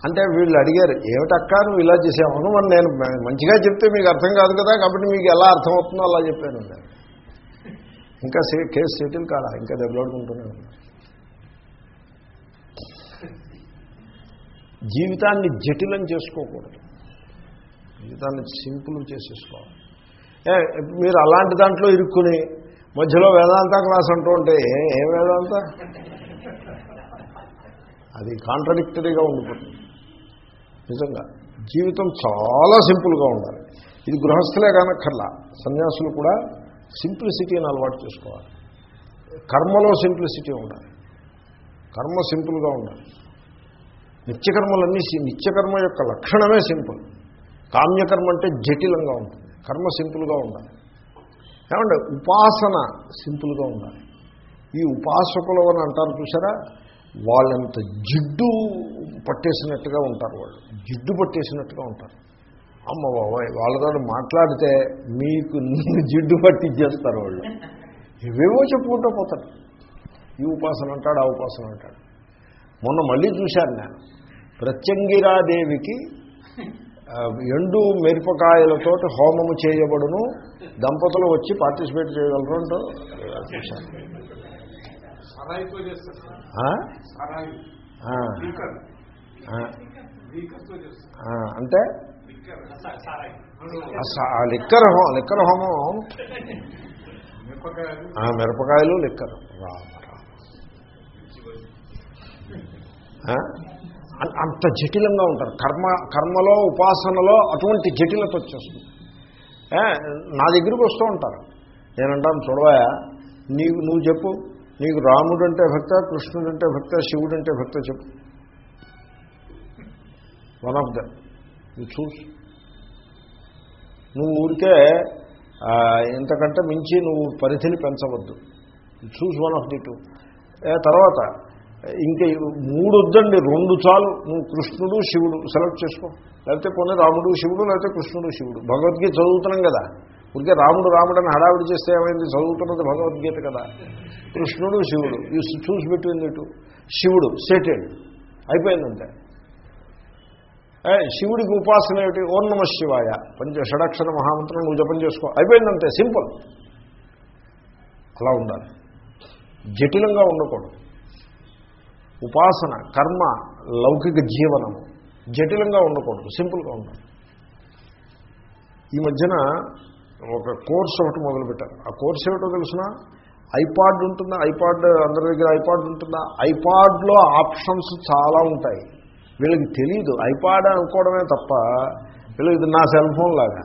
[SPEAKER 1] అంటే వీళ్ళు అడిగారు ఏమిటక్క నువ్వు ఇలా చేసావు? మరి నేను మంచిగా చెప్తే మీకు అర్థం కాదు కదా కాబట్టి మీకు ఎలా అర్థం అవుతుందో అలా చెప్పాను నేను ఇంకా కేసు సెటిల్ కాడ ఇంకా దెబ్బలాడుకుంటూనే జీవితాన్ని జటిలం చేసుకోకూడదు. జీవితాన్ని సింపుల్ చేసేసుకోవాలి. మీరు అలాంటి దాంట్లో ఇరుక్కుని మధ్యలో వేదాంత క్లాస్ అంటూ ఉంటే ఏ వేదాంత? అది కాంట్రడిక్టరీగా ఉండిపోతుంది. నిజంగా. జీవితం చాలా సింపుల్గా ఉండాలి. ఇది గృహస్థులే కానక్కర్లా. సన్యాసులు కూడా సింప్లిసిటీని అలవాటు చేసుకోవాలి. కర్మలో సింప్లిసిటీ ఉండాలి. కర్మ సింపుల్గా ఉండాలి. నిత్యకర్మలన్నీ నిత్యకర్మ యొక్క లక్షణమే సింపుల్. కామ్యకర్మ అంటే జటిలంగా ఉంటుంది. కర్మ సింపుల్గా ఉండాలి. ఏమంటే ఉపాసన సింపుల్గా ఉండాలి. ఈ ఉపాసకులు అని అంటారు చూసారా? వాళ్ళంత జిడ్డు పట్టేసినట్టుగా ఉంటారు వాళ్ళు. జిడ్డు పట్టేసినట్టుగా ఉంటారు. అమ్మ బాబాయ్ వాళ్ళతో మాట్లాడితే మీకు జిడ్డు పట్టించేస్తారు వాళ్ళు. ఇవేవో చెప్పుకుంటూ పోతారు. ఈ ఉపాసన అంటాడు ఆ ఉపాసన అంటాడు. మొన్న మళ్ళీ చూశాను నేను. ప్రత్యంగిరాదేవికి ఎండు మిరపకాయలతోటి హోమము చేయబడును. దంపతులు వచ్చి పార్టిసిపేట్ చేయగలరు అంటూ అంటే?
[SPEAKER 2] లిక్కర్.
[SPEAKER 1] ఆ లిక్కర్ హో లిక్కర్ హోమం.
[SPEAKER 2] మిరపకాయలు.
[SPEAKER 1] లిక్కర్. రామ రామ. అంత జటిలంగా ఉంటారు. కర్మ కర్మలో ఉపాసనలో అటువంటి జటిలత వచ్చేస్తుంది. నా దగ్గరికి వస్తూ ఉంటారు. నేనంటాను చూడవాయా నీకు నువ్వు చెప్పు. నీకు రాముడు అంటే భక్త కృష్ణుడు అంటే భక్త శివుడు అంటే భక్త చెప్పు. వన్ ఆఫ్ ద నువ్వు చూసు నువ్వు ఊరికే ఇంతకంటే మించి నువ్వు పరిధిని పెంచవద్దు. Choose one of the two తర్వాత ఇంకా మూడు వద్దండి రెండు చాలు. నువ్వు కృష్ణుడు శివుడు సెలెక్ట్ చేసుకో. లేకపోతే కొన్ని రాముడు శివుడు లేకపోతే కృష్ణుడు శివుడు. భగవద్గీత చదువుతున్నాం కదా. ఇంకే రాముడు రాముడని హడావిడి చేస్తే ఏమైంది? చదువుతున్నది భగవద్గీత కదా. కృష్ణుడు శివుడు. యూ చూసి పెట్టింది ఇటు శివుడు సెటెడ్ అయిపోయిందంటే శివుడికి ఉపాసన ఏమిటి? ఓం నమ శివాయ. పంచ షడక్షర మహామంత్రం నువ్వు జపం చేసుకో. అయిపోయిందంతే సింపుల్. అలా ఉండాలి. జటిలంగా ఉండకూడదు. ఉపాసన కర్మ లౌకిక జీవనము జటిలంగా ఉండకూడదు సింపుల్గా ఉండాలి ఈ మధ్యన ఒక కోర్స్ ఒకటి మొదలుపెట్టారు. ఆ కోర్స్ ఏమిటో తెలిసిన? ఐపాడ్ ఉంటుందా? ఐపాడ్ అందరి దగ్గర ఐపాడ్ ఉంటుందా? ఐపాడ్లో ఆప్షన్స్ చాలా ఉంటాయి. వీళ్ళకి తెలియదు ఐపాడ్ అనుకోవడమే తప్ప వీళ్ళకి ఇది నా సెల్ ఫోన్ లాగా.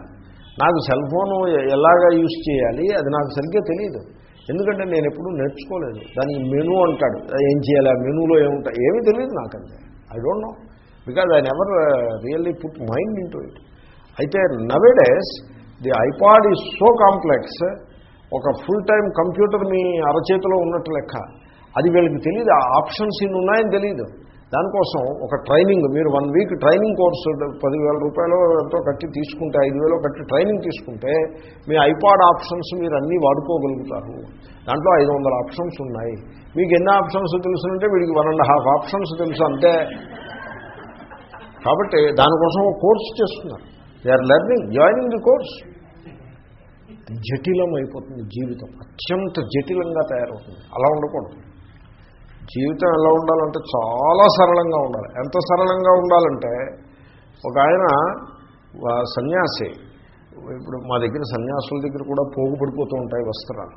[SPEAKER 1] నాకు సెల్ ఫోన్ ఎలాగా యూజ్ చేయాలి? అది నాకు సరిగ్గా తెలియదు ఎందుకంటే నేను ఎప్పుడూ నేర్చుకోలేదు. దానికి మెనూ అంటాడు. ఏం చేయాలి? ఆ మెనూలో ఏముంటాయి ఏమీ తెలియదు నాకంటే. I don't know because I never really put mind in it అయితే nowadays the iPod is so complex ఒక ఫుల్ టైం కంప్యూటర్ మీ అరచేతిలో ఉన్నట్టు లెక్క. అది వీళ్ళకి తెలియదు ఆ ఆప్షన్స్ ఇన్ని ఉన్నాయని తెలియదు దానికోసం ఒక ట్రైనింగ్ మీరు వన్ వీక్ ట్రైనింగ్ కోర్సు పదివేల రూపాయలు ఎంతో కట్టి తీసుకుంటే ఐదు వేలు కట్టి ట్రైనింగ్ తీసుకుంటే మీ ఐపాడ్ ఆప్షన్స్ మీరు అన్నీ వాడుకోగలుగుతారు. దాంట్లో ఐదు వందల ఆప్షన్స్ ఉన్నాయి. మీకు ఎన్ని ఆప్షన్స్ తెలుసునంటే వీడికి వన్ అండ్ హాఫ్ ఆప్షన్స్ తెలుసు అంతే. కాబట్టి దానికోసం ఒక కోర్సు చేస్తున్నారు. They are learning joining the course జటిలం అయిపోతుంది జీవితం అత్యంత జటిలంగా తయారవుతుంది. అలా ఉండకూడదు. జీవితం ఎలా ఉండాలంటే చాలా సరళంగా ఉండాలి. ఎంత సరళంగా ఉండాలంటే ఒక ఆయన సన్యాసి. ఇప్పుడు మా దగ్గర సన్యాసుల దగ్గర కూడా పోగుపడిపోతూ ఉంటాయి వస్త్రాలు.